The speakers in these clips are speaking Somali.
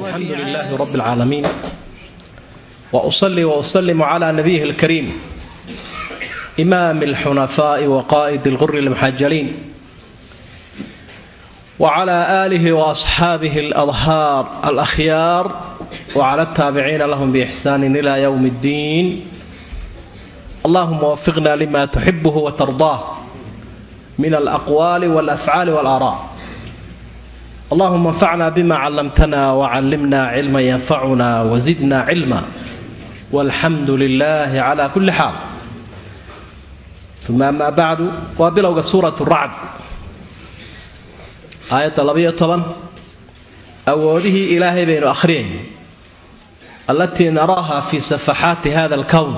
alxamdu lilaahi rab اlcaalamiin wauصlii wauslimu cla nabiyihi اlkariim imaami اlxunafaaءi waqaa'id اlquri اlmuxajaliin wcla aalihi waasxaabihi اladhaar alakhyaar wcla اtaabiciina lahm bixsaan ila ywm اddiin allahuma wafiqna lima tuxibh watardaa min alaqwaali walafcaali wاlaaraa allahuma anfacna bima callamtana wcallimna cilma yanfacuna wazidna cilma walxamdu lilahi cla kulli xaal uma amaa bacdu waa bilowga suurat racd aayadda labayo toban. Awoodihii ilaahay baynu akhriyayna allatii naraaha fi safaxaati hada alkown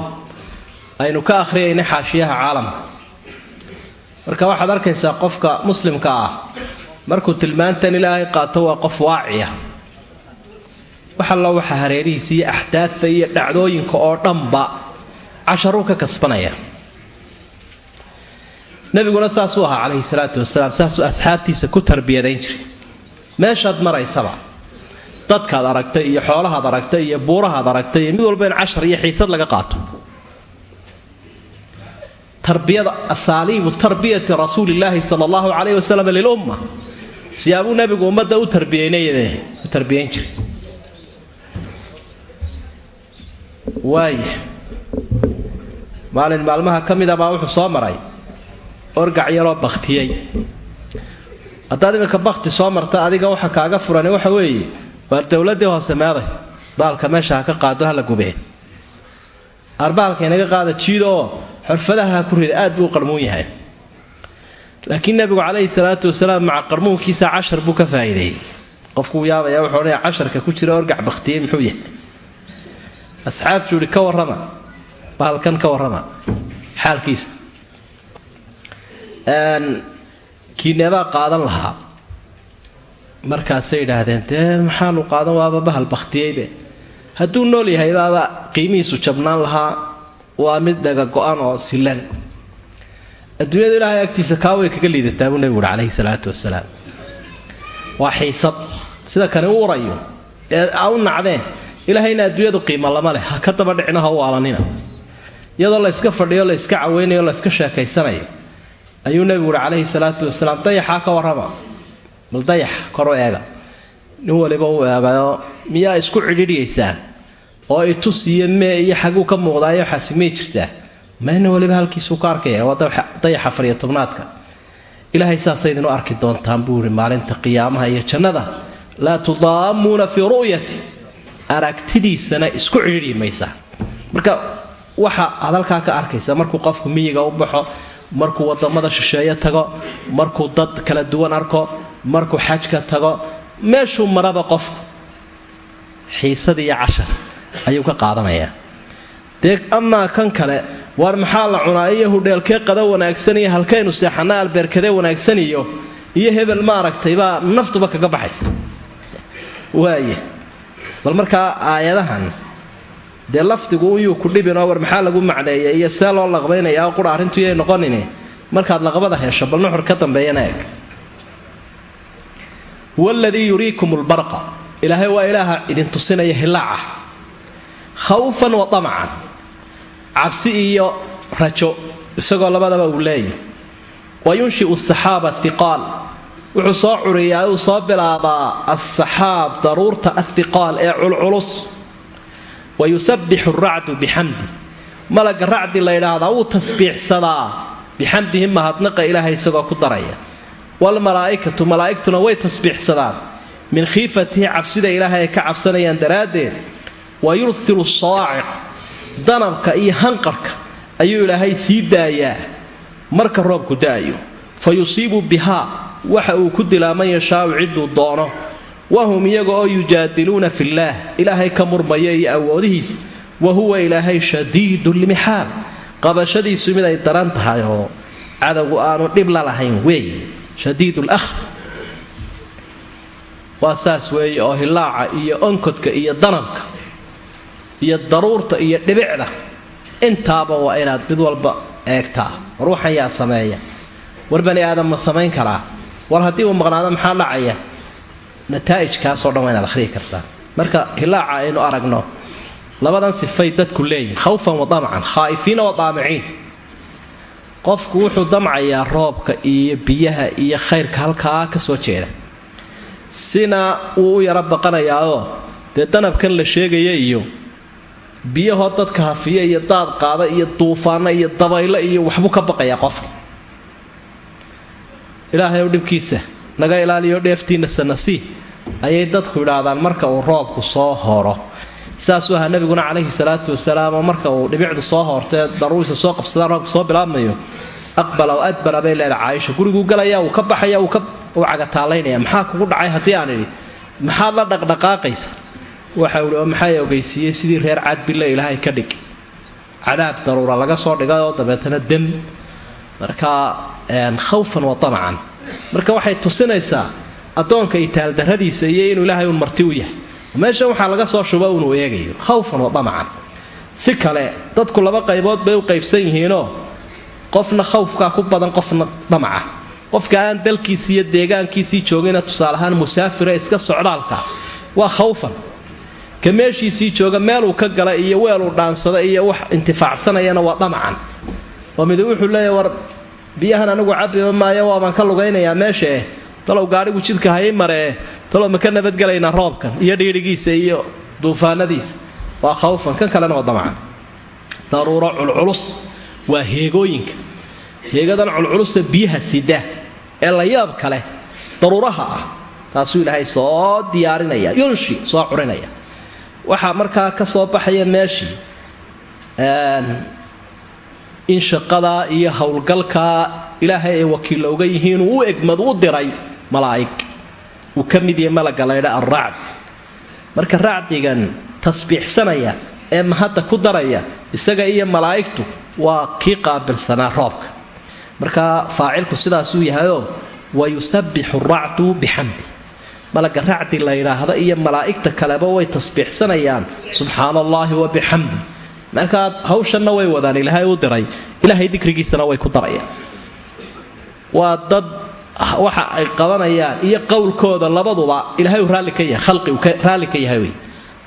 aynu ka akhriyayna xaashiyaha caalamka. Marka waxaad arkaysaa qofka muslimka ah markuu tilmaantan ilaahay qaato waa qof waaciya. Wax allo waxa hareerihiisa iyo axdaadta iyo dhacdooyinka oo dhanba casharuu ka kasbanaya. Nabiguna saasuu ahaa calayhi salaatu wasalaam saasuu asxaabtiisa ku tarbiyadayn jiray. Meeshaad maraysaba dadkaad aragtay iyo xoolahaad aragtay iyo buurahaad aragtay iyo mid walba in cashar iyo xiisad laga qaato. Tarbiyada asaaliibu tarbiyati rasuulillaahi sala allahu calayhi wasalam lilumma siyaabuu nabigu ummadda u tarbiyeynayade u tarbiyeyn jiray. Waaya maalin maalmaha ka mida baa wuxuu soo maray. Orgac yaroo baktiyey haddaad iminka bakti soo marta adiga waxa kaaga furani waxa weeye waar dowladii hoose meeday baalka meesha ha ka qaado hala gubee arbaalka inaga qaada jiida oo xorfadaha ha ku rida aad buu qarmuun yahay laakiin nabigu calayhi salaatu wasalaam maca cashar buu ka faa'iideeyey qofkuu yaabaya wuxuu odhanaya casharka ku jira orgac baktiyey muxuu yahay? Asxaabtuu ihi ka warrama baalkan ka warrama xaalkiisa. Kiineebaa qaadan lahaa. Markaasay yidhaahdeen dee maxaanu qaadan waaba bahal bakhtiyeybe hadduu nool yahay baaba qiimihiisu jabnaan lahaa. Waa mid dhaga go-an oo silan adduunyadu ilaahay agtiisa kaa way kaga liidataa buu nebigu uhi calayhi salaatu wasalaam. Waa xiisad. Sida kani u urayo ee u nacdeen. Ilaahayna adduunyadu qiimo lama leh. Ha ka daba dhicina ha u aalanina. Iyadoo layska fadhiyo layska caweynayo layska sheekaysanayo ayuu nebigu uhi calayhi salaatu wasalaam dayaxaa ka warrama. Bal dayax koru eega. Nin waliba u eegayo miyaa isku cidhidhyaysaan oo itus iyo mee iyo xaguu ka muuqdaayo waxaasi may jirtaa mayna waliba halkiisuu ka arkaya. Waa dayaxa fariyo tobnaadka. Ilaahay saasaydinu arki doontaan buu ihi maalinta qiyaamaha iyo jannada. Laa tudaamuuna fii ru'yati. Aragtidiisana isku cidhidhi maysa. Marka waxa aad ka arkaysa markuu qofku miyiga u baxo markuu waddamada shisheeye tago markuu dad kala duwan arko markuu xajka tago meeshuu maraba qofku. Xiisad iyo cashar ayuu ka qaadanayaa dee amaa kan kale waar maxaa la cunaa? Iyo hudheelkee qada wanaagsan iyo halkaynu seexana albeerkadee wanaagsan iyo iyo hebel maaragtay baa naftuba kaga baxaysa. Waaya bal markaa aayadahan dee lafdigu uyuu ku dhibinoo war maxaa lagu macneeyay iyo see loo laqbaynayaa qura arrintu yay noqonine markaad laqbada hesho bal nuxur ka dambeeyana eeg huwa aladii yuriikum lbarqa ilaahay waa ilaaha idin tusinaya hilaaca khawfan wa tamacan cabsi iyo rajo isagoo labadaba uu leeyahy wa yunshiu asaxaaba athiqaal wuxuu soo curiyaa uu soo bilaabaa asaxaab daruurta athiqaal ee culculus. Wa yusabbixu racdu bixamdi malaga racdi la ydhaahdaa wuu tasbiixsadaa. Bixamdihi mahadnaqa ilaahay isagoo ku daraya. Waalmalaa'ikatu malaa'igtuna way tasbiixsadaan. Min khiifatihi cabsida ilaahay ay ka cabsanayaan daraaddeed. Wa yursilu sawaaciq danabka iyo hanqarka ayuu ilaahay sii daayaa. Marka roobku da'ayo fa yusiibu bihaa waxa uu ku dilaa man yashaau cidduu doono. Wahum iyaga oo yujaadiluuna fillaah ilaahay ka murmaya iyo awoodihiisa wa huwa ilaahay shadiidu lmixaal qabashadiisu mid ay daran tahay oo cadowgu aanu dhib la lahayn weeye shadiid lahd waa saas weeye oo hilaaca iyo onkodka iyo danabka iyo daruurta iyo dhibicda. Intaaba waa inaad mid walba eegtaa. War waxan yaa sameeya. War bani aadam ma samayn karaa. War haddii uu maqnaado maxaa dhacaya? Nataa'ijkaasoo dhan waa inaad akhriyi kartaa. Marka hilaaca aynu aragno labadan sifay dadku leeyihiin khawfan wa damcan khaa'ifiina wa daamiciin. Qofku wuxuu damcayaa roobka iyo biyaha iyo khayrka halkaa ka soo jeeda. Sina wuu u yaro baqanayaao dee danabkan la sheegaya iyo biyahoo dadka hafiya iyo daad qaada iyo duufaano iyo dabaylo iyo waxbuu ka baqayaa qofka. Ilaahay dhibkiisa naga ilaaliyo dheeftiina sanasii ayay dadku idhaahdaan marka uu roobku soo horo saasuu ahaa nabiguna calayhi salaatu wasalaam oo marka uu dhibicdu soo hortee daruurisa soo qabsadaan roobku soo bilaabmayo aqbala oo adbara bay leedahay. Caaisha guriguu galaya wuu ka baxaya wuu cagataalaynaya maxaa kugu dhacay haddii aan idhi? Maxaad la dhaqdhaqaaqaysa waxa ihi oo maxaa ogeysiiyey? Sidii reer cadbille ilaahay ka dhig. Cadaab daruura laga soo dhigay oo dabeetana dem. Marka khawfan wa tamcan. Marka waxay tusinaysaa addoonka itaaldarradiisa iyo inuu ilaahay uun marti u yahay. Meeshan waxaa laga soo shuba inuu eegayo khawfan wa tamcan. Si kale dadku laba qaybood bay u qaybsan yihiinoo qofna khawfkaa ku badan qofna damaca qofka aan dalkiisi iyo deegaankiisii joogina tusaale ahaan musaafira iska socdaalka waa khawfan ka meeshiisii jooga meeluu ka gala iyo weeluu dhaansada iyo wax intifaacsanayana waa damacan oo mid wuxuu leeyahy war biyahan anigu cabiba maayo waabaan ka lugaynayaa meesha eh. Talow gaadhigu jidka hayay maree talow ma ka nabadgelaynaa roobkan iyo dhiidhigiisa iyo duufaanadiisa. Waa khawfan kan kalena waa damacan daruuro culculus waa heegooyinka. Heegadan culculusa biyaha sida ee la yaab kale daruuraha ah taasuu ilaahay soo diyaarinaya yunshi soo curinaya waxaa markaa ka soo baxaya meeshii in shaqadaa iyo howlgalkaa ilaahay ay wakiilla uga yihiinuu u egmad u diray malaa'ig. Uu ka mid yahay malaga laydha alracd marka racdigan tasbiixsanaya ee mahadda ku daraya isaga iyo malaa'igtu waa kii qaabilsanaa roobka. Marka faacilku sidaasuu yahayoo wa yusabbixu racdu bixamdi malaga racdi la yidhaahda iyo malaa'igta kaleba way tasbiixsanayaan. Subxaana allaahi wa bixamdi markaa hawshanna way wadaan ilaahay u diray. Ilaahay dikrigiisana way ku darayaan. Waa dad waxa ay qabanayaan iyo qowlkooda labaduba ilahay uu raalli ka yahay khalqi uu raalli ka yahay wey.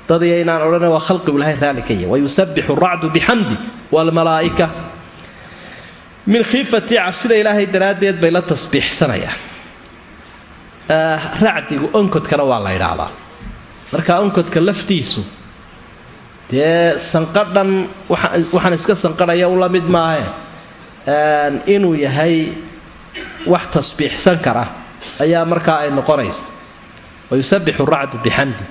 Dad iyo inaan odhana waa khalqigu ilahay raalli ka yahay. Wayusabbixu racdu bixamdi waalmalaa'ika min khiifatii cabsida ilaahay daraaddeed bay la tasbiixsanayaan racdigu onkodkana waa la ydhaahdaa marka onkodka laftiisu dee sanqadhan waxaan iska sanqadhaya u la maahe inuu yahay wax tasbiixsan kara ayaa markaa ay noqonaysa. Wayusabbixu racdu bixamdi.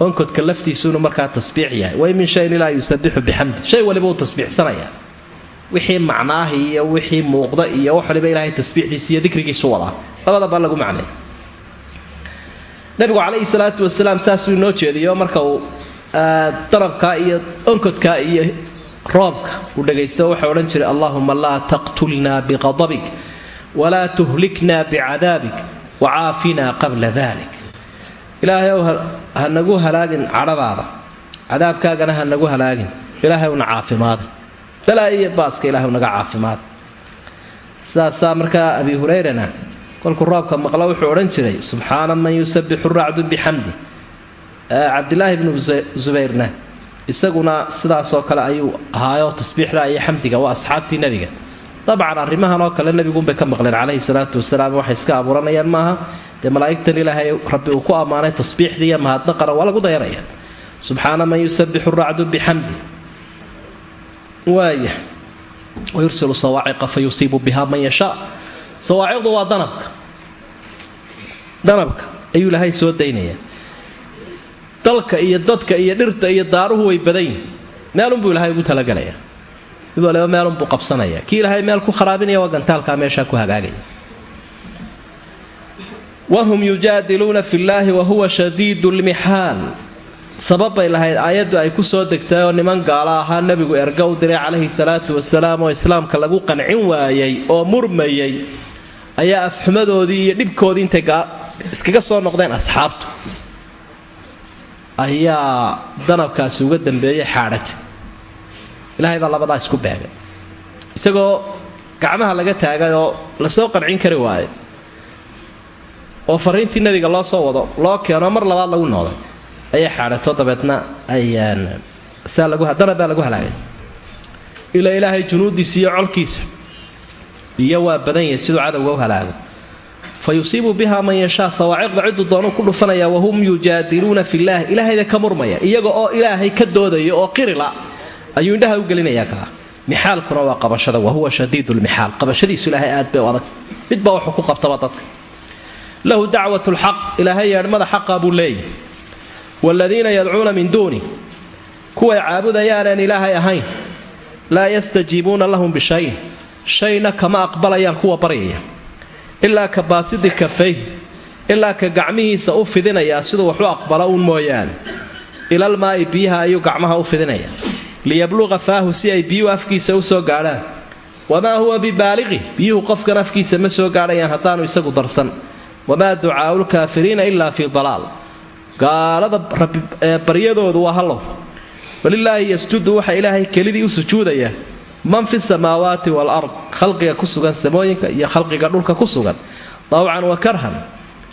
Onkodka laftiisu markaa tasbiix yahay. Way min shayin ilaa yusabixu bixamdi. Shay waliba uu tasbiixsanaya. Wixii macnaahi iyo wixii muuqda iyo wax waliba ilaahay tasbiixdiisa iyo dikrigiisu wadaa. Labadaba lagu macnay nabigu calayhi salaatu wasalaam saasuu inoo jeediyo marka uu darabkaa iyo onkodkaa iyo roobka uu dhagaysto waxau odhan jiray allahuma laa taqtulnaa biqadabik walaa tuhlikna bicadaabik wacaafinaa qabla dalik ilaahay ow ha nagu halaagin cadhadaada. Cadaabkaagana ha nagu halaagin. Ilaahay una caafimaada. Balaa iyo baaska ilahay naga caafimaada. Sidaasaa markaa abi hurayrana kolkuu roobka maqlo wuxuu odhan jiray subxaana man yusabixu racdu bixamdi cabdilaahi bnu zubayrna isaguna sidaasoo kale ayuu ahaayo tasbiixda iyo xamdiga waa asxaabtii nebiga. Dabcan arrimahan oo kale nebiguunbay ka maqleen calayhi salaatu wasalaam waxay iska abuuranayaan maaha dee malaa'igtan ilaahay rabbi uu ku ammaanay tasbiixdii iyo mahadnaqana waa lagu dayanaya subxaana man yusabixu racdu bixamdi waaya wayursilu sawaaciqa fa yusiibu man yashaa sawaaciqdu waa danabka. Danabka ayuu ilaahay soo daynaya. Dalka iyo dadka iyo dhirta iyo daaruhu way badan yihiin meelunbuu ilaahay ugu talagelaya mid waliba meelunbuu qabsanaya. Kii ilaahay meel ku kharaabinaya waa gantaalkaa meeshaa ku hagaagaya. Wahum yujaadiluuna fi llaahi wahuwa shadiidu lmixaal sababbay lahayd aayaddu ay ku soo degtay oo niman gaalo ahaa nebigu erga u diray calayhi salaatu wasalaam oo islaamka lagu qancin waayay oo murmayay ayaa afxumadoodii iyo dhibkoodii intay iskaga soo noqdeen asxaabtu. Ayaa danabkaasi uga dambeeyay xaadhata ilaahay baa labadaa isku beegay. Isagoo gacmaha laga taagay oo la soo qancin kari waaye oo fariintii nebiga loo soo wado loo keeno mar labaad lagu nooday ayay xaadhato dabeedna ayaan saa lagu halaagay. Ilaa ilaahay junuudiisa iyo colkiisa iyo waa badan yahay siduu cadowga u halaago fa yusiibu biha man yashaa sawaaciqda ciduu doonu ku dhufanaya wahum yujaadiluuna fillaah ilaahayba ka murmaya iyaga oo ilaahay ka doodaya oo qirila ayuu indhaha u gelinayaa kaa mixaalkuna waa qabashada wahuwa shadiid lmixaal qabashadiisu ilaahay aad bay u adag. Midba wuxuu ku qabtaba dadka. Lahu dacwat lxaq ilaahay yeedhmada xaqa buu leeyahy waaladiina yadcuuna min duuni kuway caabudayaanaan ilaahay ahayn laa yastajiibuuna lahum bishayin shayna kama aqbalayaan kuwa baryaya ilaa ka baasidi kafay ilaa ka gacmihiisa u fidinayaa siduu waxu aqbalo uun mooyaane ilalmaa'i biyaha ayuu gacmaha u fidinaya liyabluqa faahu si ay biyuhu afkiisa u soo gaadhaan wamaa huwa bibaaliqi biyuhu qofkan afkiisa ma soo gaadhayaan haddaanu isagu darsan wamaa ducaau lkaafiriina ilaa fii dalaal gaalada baryadoodu waa hallow. Walilaahi yasjudu waxa ilaahay kelidii u sujuudaya. Man fi samaawaati walard khalqiga ku sugan samooyinka iyo khalqiga dhulka ku sugan dawcan wa karhan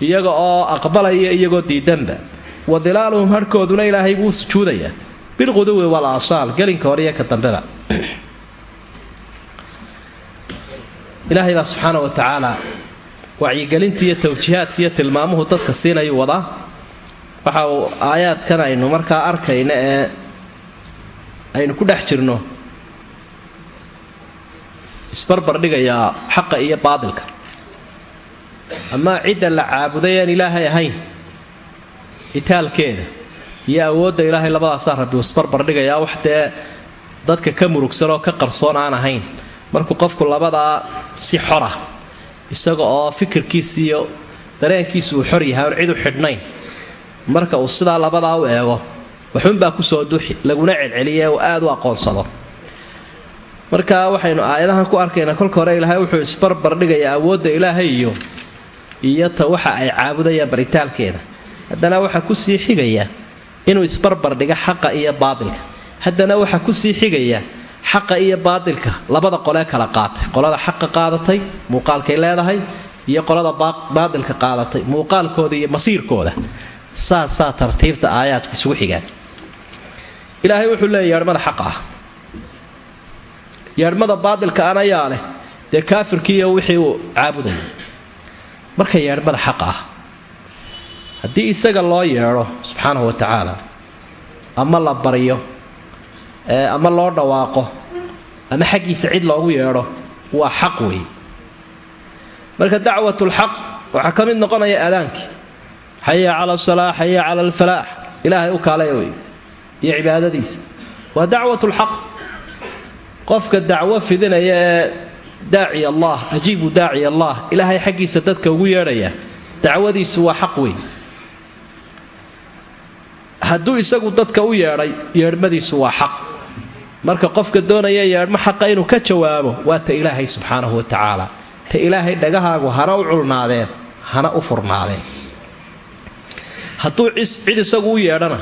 iyaga oo aqbalaya iyagoo diidanba. Wa dilaaluhum harhkooduna ilaahay buu sujuudayaa bilquduwi wal aasaal gelinka hore ka dambeba. Ilaahay baa subxaana wa tacaala wacyigelinta iyo tawjiihaadka iyo tilmaamuhu dadka siinayuu wadaa waxa uu aayaadkan aynu markaa arkayna ee aynu ku dhex jirno. Isbarbar dhigayaa xaqa iyo baadilka. Ama cidda la caabuday aan ilaahay ahayn itaalkeeda iyo awoodda ilaahay labadaasaa rabbi uu isbarbar dhigayaa wax dee dadka ka murugsan oo ka qarsoon aan ahayn. Markuu qofku labadaa si xora isaga oo fikirkiisa iyo dareenkiisu uu xor yahay oon cid u xidhnayn marka uu sidaa labadaa u eego waxuunbaa ku soo duxi laguna celceliye uu aad u aqoonsado. Marka waxaynu aayadahan ku arkaynaa kolka hore ilaahay wuxuu isbarbar dhigayaa awoodda ilaahay iyo iyo waxa ay caabudayaan baritaalkeeda. Haddana waxaa ku sii xigaya inuu isbarbar dhiga xaqa iyo baadilka. Haddana waxaa ku sii xigaya xaqa iyo baadilka labada qolee kala qaatay. Qolada xaqa qaadatay muuqaalkay leedahay iyo qolada baadilka qaadatay muuqaalkooda iyo masiirkooda saasaa tartiibta aayaadku isugu xigaan. Ilaahay wuxuu leeya yeedhmada xaqa ah. Yeedhmada baadilka an ayaa leh dee kaafirkiiyo wixii uu caabudaya marka yeedhmada xaqa ah haddii isaga loo yeedho subxaanahu wa tacaala ama la baryo ama loo dhawaaqo ama xaggiisa cid loogu yeedho waa xaq wey marka dacwatulxaq waxaa ka mid noqonaya aadaankii xaya cala asalaa xaya cala alfalaax ilaahay u kaale wey iyo cibaadadiisa waa dacwatulxaq qofka dacwo fidinaya ee daaci allah ajiibu daaci allah ilaahay xaggiisa dadka ugu yeedhaya dacwadiisu waa xaq weyn hadduu isagu dadka u yeedhay yeedhmadiisu waa xaq marka qofka doonaya yeedhmo xaqa inuu ka jawaabo waa ta ilaahay subxaanahu wa tacaala ta ilaahay dhagahaagu hana u culnaadeen hana u furnaadeen hadduu cid isagu u yeedhana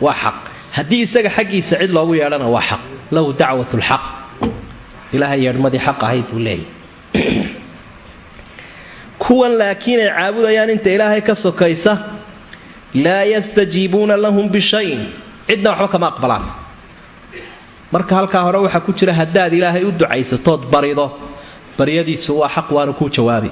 waa xaq. Haddii isaga xaggiisa cid loogu yeedhana waa xaq. Lahu dacwatulxaq ilaahay yeedhmadii xaq ahayd buu leeyahy kuwan laakiin ay caabudayaan inta ilaahay ka sokaysa laa yastajiibuuna lahum bishayin cidna waxba kama aqbalaan. Marka halkaa hore waxaa ku jira haddaad ilaahay u ducaysatood barido. Baryadiisu waa xaq waanu kuu jawaabi.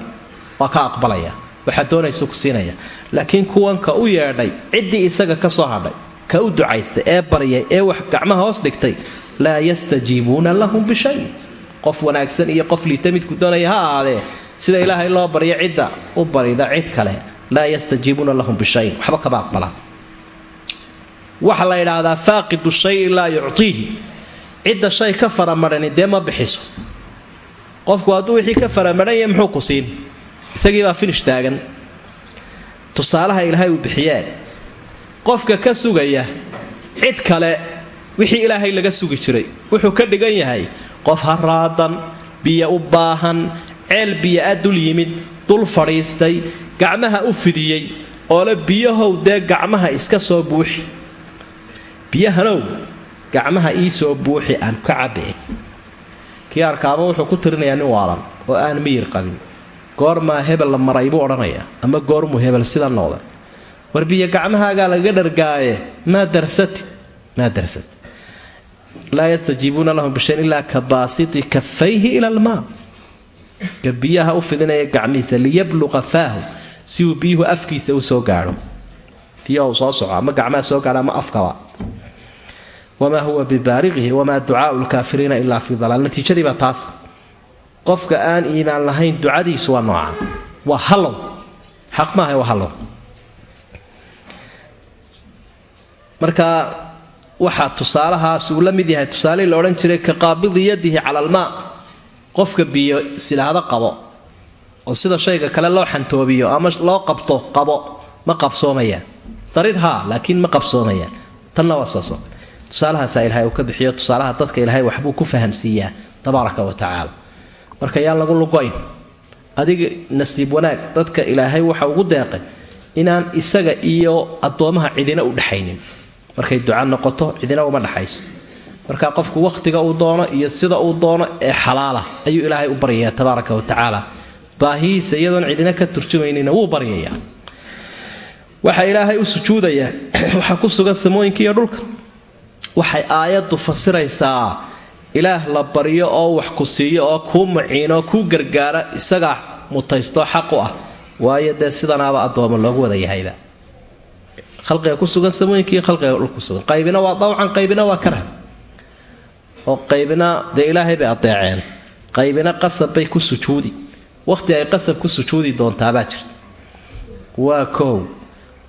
Waa ka aqbalaya waxaad doonaysa ku siinaya. Laakiin kuwanka u yeedhay ciddii isaga ka soo hadhay ka u ducaystay ee baryay ee wax gacmaha hoos dhigtay laa yastajiibuuna lahum bishayin qof wanaagsan iyo qof liita midku doonaya ha ahaadee sida ilaahay loo baryo cidda u barida cid kale. Laa yastajiibuuna lahum bishayin waxba kama aqbalaan waxaa la yidhaahdaa faaqidu shayi laa yuctiihi. Cidda shay ka faramadhani dee ma bixiso. Qofku hadduu wixii ka faramadhan yahay muxuu ku siin isagiibaa finish taagan. Tusaalaha ilaahay uu bixiyee qofka ka sugaya cid kale wixii ilaahay laga sugi jiray wuxuu ka dhigan yahay qof haraadan biyo u baahan ceel biyo a dul yimid dul fadhiistay gacmaha u fidiyey oole biyahow dee gacmaha iska soo buuxi. Biyahanow gacmaha ii soo buuxi aan ka cabbe kii arkaaba wuxuu ku tirinayaa nin waalan oo aan miyir qabin goormaa hebel la maray buu odhanayaa ama goormuu hebel sida noqday warbiyo gacmahaagaa lagaga dhargaaye maa darsatid maa darsatid laa yastajiibuuna lahum bishayn ilaa ka baasiti kafayhi ila almaa ka biyaha u fidinaya gacmihiisa liyabluqa faahu si uu biyuhu afkiisa u soo gaadho. Biyaha uu soo soco ama gacmaha soo gaadho ama afkaba wamaa huwa bibaariqihi wamaa ducaau lkaafiriina ilaa fii dalaal. Natiijadiibaa taas qofka aan iimaan lahayn ducadiisu waa nooca waa hallow. Xaq maaha waa hallow. Marka waxaa tusaalahaas uu la mid yahay tusaalihii la odhan jiray ka yadihi cala qofka biyo silaado qabo. Oo sida shayga kale loo xantoobiyo ama loo qabto qabo ma qabsoomayaan darid haa laakiin ma qabsoomayaan tanna waa saasoo tusaalahaasaa ilahay uu ka bixiyo tusaalaha dadka ilaahay waxbuu ku fahamsiiyaa tabaaraka wa tacaala marka yaan lagu lugoyn. Adiga nasiib wanaag dadka ilaahay waxa ugu deeqay inaan isaga iyo addoomaha cidina u dhexaynin markay duca noqoto cidina uma dhexayso marka qofku wakhtiga uu doono iyo sida uu doono ee xalaala ayuu ilaahay u baryayaa tabaaraka wa tacaala. Baahihiisa iyadoon cidina ka turjumaynina wuu baryayaa. Waxaa ilaahay u sujuudayaa waxaa ku sugan samooyinka iyo dhulka. Waxay aayaddu fasiraysaa ilaah la baryo oo wax ku siiyo oo kuu muciino kuu gargaara isagaa mutaystoo xaq u ah. Waayo dee sidanaaba addoomo loogu wada yahayba. Khalqiga ku sugan samooyinka iyo khalqiga dhul ku sugan. Qaybina waa dawcan qaybina waa karha oo qaybina dee ilaahay bay adeeceen qaybina qasab bay ku sujuudi. Wakhti ay qasab ku sujuudi doontaabaa jirta. Waa koow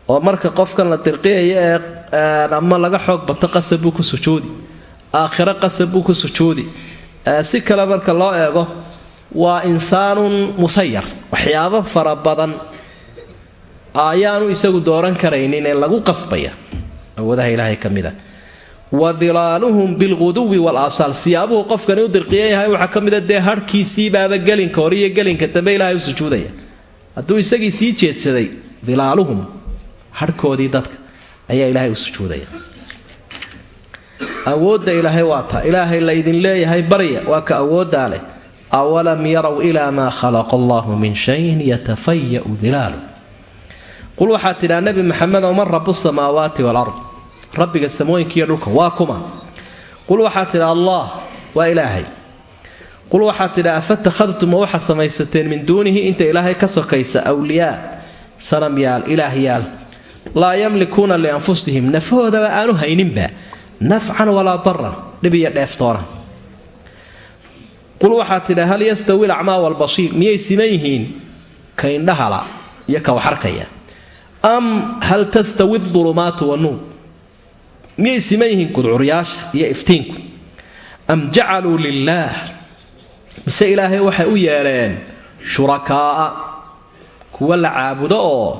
oo marka qofkan la dirqiyaya ee ama laga xoog bato qasab buu ku sujuudi aakhiro qasab buu ku sujuudi. Si kale marka loo eego waa insaanun musayar waxyaabo fara badan ayaanu isagu dooran karaynin ee lagu qasbaya. Awoodaha ilaahay ka mid a. Wa dilaaluhum bilquduwi walaasaal siyaabuhu qofkani u dirqiyan yahay waxaa ka mida dee harhkiisiibaaba gelinka hore iyo gelinka dambe ilaahay u sujuudaya. Hadduu isagii sii jeedsaday dilaaluhum harhkoodii dadka ayaa ilaahay u sujuudaya awoodda ilaahay waa taa ilaahay laydin leeyahay barya waa ka awooddaa leh. Awalam yarow ilaa maa khalaqa allahu min shayin yatafaya'u dilaalu. Qul waxaa tidhaa nebi maxamedow man rabu samaawaati walard rabbiga samooyinkiiyo dhulka waa kuma. Qul waxaa tidha allah waa ilaahay. Qul waxaa tidha afatakhadtum ma waxaa samaysateen min duunihi? Inta ilaahay ka sokaysa wliyaa sanamyaal ilaahyaal laa yamlikuuna lianfusihim nafahoodaba aanu hayninba nafcan walaa daran dhib iyo dheeftoona qul waxaa tidha hal yastawi lacmaa walbasiir miyay siman yihiin? Ka indhahala iyo ka waxarkaya am hal tastawi dulumaatu wanuur miyay siman yihiin gudcuryaasha iyo iftiinku? Am jacaluu lilaah mise ilaahay waxay u yeeleen shurakaa'a kuwa la caabudo oo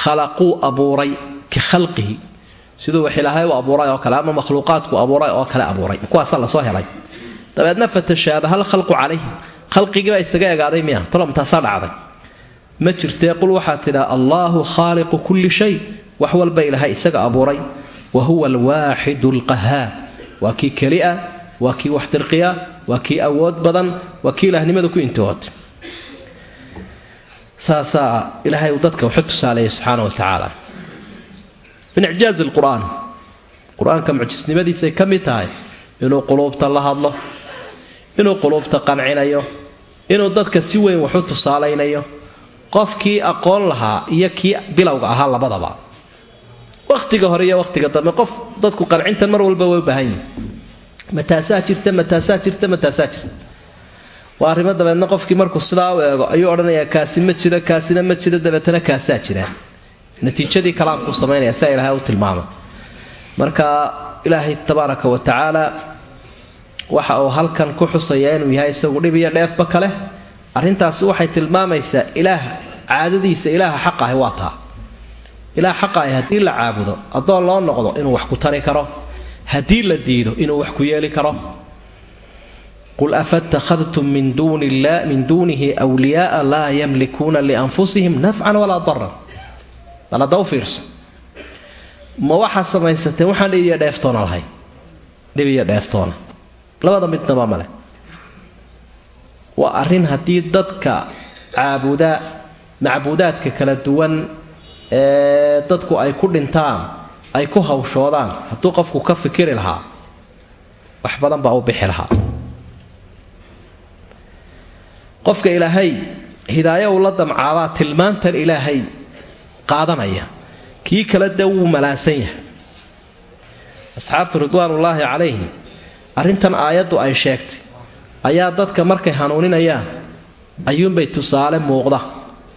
khalaquu abuuray ka khalqihi siduu wax ilaahay u abuuray oo kale ama makhluuqaadku abuuray oo kale abuuray. Kuwaasa la soo helay. Dabeedna fatashaabaha alkhalqu calayhim khalqigiibaa isaga egaaday miya. Tolomtaasaa dhacday. Ma jirtee qul waxaa tidhaa allaahu khaaliqu kulli shay. Wax walba ilaahay isaga abuuray. Wa huwa alwaaxidu alqahaar waa kii keli'a waa kii wax dirqiya waa kii awood badan waa kii ilaahnimada ku intihootay saasaa ilaahay uu dadka waxu tusaaleeyay subxaana wa tacaala min icjaazi lqur-aan qur'aanka mucjisnimadiisay ka mid tahay inuu quluubta la hadlo inuu quluubta qancinayo inuu dadka si weyn waxu tusaalaynayo qofkii aqoon lahaa iyo kii bilowga ahaa labadaba. Wakhtiga hore iyo wakhtiga dambe qof dadku qancintan mar walba way u baahan yihiin mataasaa jirta mataasaa jirta mataasaa jirta. Waa arrimo dabeedna qofkii markuu sidaa u eego ayuu odhanayaa kaasi ma jiro kaasina ma jiro dabeetana kaasaa jira natiijadii kalaamkuu samaynaya sia ilaahay u tilmaama marka ilaahay tabaaraka wa tacaala waxa uu halkan ku xusayaa inuu yahay isagu dhib iyo dheefba kale arrintaasi waxay tilmaamaysaa ilaah caadadiisa ilaaha xaq ahi waa taa. Ilaah xaqa ahi haddii la caabudo addoon loo noqdo inuu wax ku tari karo haddii la diido inuu wax ku yeeli karo. Qul afattakhadtum min duunihi wliyaaa laa yamlikuuna lianfusihim nafcan walaa daran bal hadda fiirso ma waxaa samaysateen waxaan dhib iyo dheeftoona lahay dhib iyo dheeftoona labada midnaba male waa arrin haddii dadka caabuda macbuudaadka kala duwan ee dadku ay ku dhintaan ay ku hawshoodaan hadduu qofku ka fikiri lahaa wax badan baa u bixi lahaa. Qofka ilaahay hidaayo uu la damcaabaa tilmaantan ilaahay qaadanaya. Kii kale dee wuu malaasan yahay. Asxaabtu ridwaanullaahi calayhim arrintan aayaddu ay sheegtay ayaa dadka markay hanuuninayaan ayuunbay tusaale muuqda.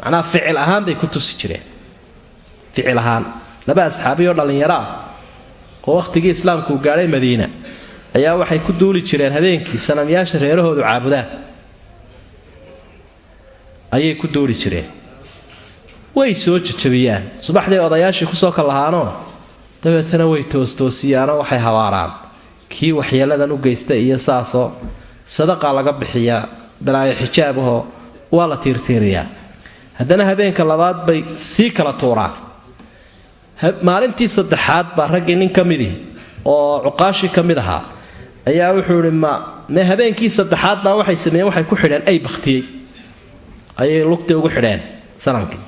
Macnaha ficil ahaan bay ku tusi jireen. Ficil ahaan. Laba asxaabiy oo dhallinyaro ah oo wakhtigii islaamku uu gaadhay madiina ayaa waxay ku duuli jireen habeenkii sanamyaasha reerahoodu caabudaan. Ayay ku duuli jireen way soo jajabiyaan subaxdii odayaashii ku soo kallahaanoo dabeetana way toostoosiyaanoo waxay habaaraan. Kii waxyeeladan u geysta iyo saasoo sadaqaa laga bixiyaa balaayo xijaabahoo waa la tiirtiiriyaa. Haddana habeenka labaad bay sii kala tuuraan. Maalintii saddexaad baa raggii nin ka midii oo cuqaashii ka mid ahaa. Ayaa wuxuu ihi ma me habeenkii saddexaad baa waxay sameeyeen waxay ku xidheen ay baktiyey ayay lugtii ugu xidheen sanamkii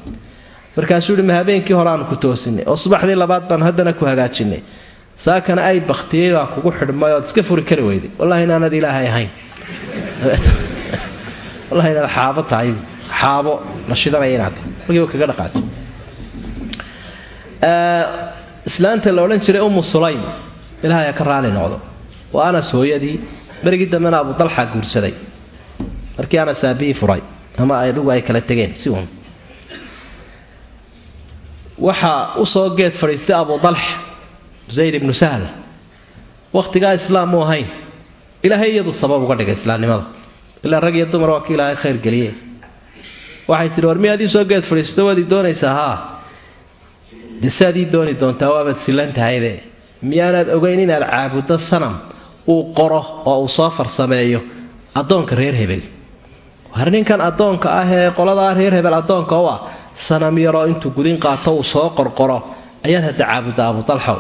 markaasuu ihi ma habeenkii hore aanu ku toosinay oo subaxdii labaad baanu haddana ku hagaajinay. Saakana ay baktiyey baa kugu xidhmay ood iska furi kari weyday wallahi inaanad ilaahay ahayn. Wallahi inaad xaabo tahay xaabo la shidanaya inaad tahay markiiba kaga dhaqaajo islaanta la odhan jiray ummu sulaym ilaahay ka raali noqdo. Waa anas hooyadii berigii dambena abu dalxa guursaday. Markii anas aabihii furay ama adugu ay kala tegeen si uun waxaa u soo geed fadhiistay abu dalxa zayd ibnu sahl. Wakhtigaa islaam mu ahayn. Ilaahay iyadu sabab uga dhigay islaamnimada. Ilaa rag iyo dumar waa ka ilaahay khayr geliye. Waxay tidhi war miyaad ii soo geed fadhiisto waad doonaysaa haa de dooni doontaa waabaad silan tahaybe miyaanaad ogeyn inaad caabuddo sanam uu qoro oo uu soo farsameeyo addoonka reer hebel? War ninkan addoonka ah ee qoladaa reer hebel addoonka u ah sanam yaroo intuu gudin qaato uu soo qorqoro ayaad hadda caabudda abudalxow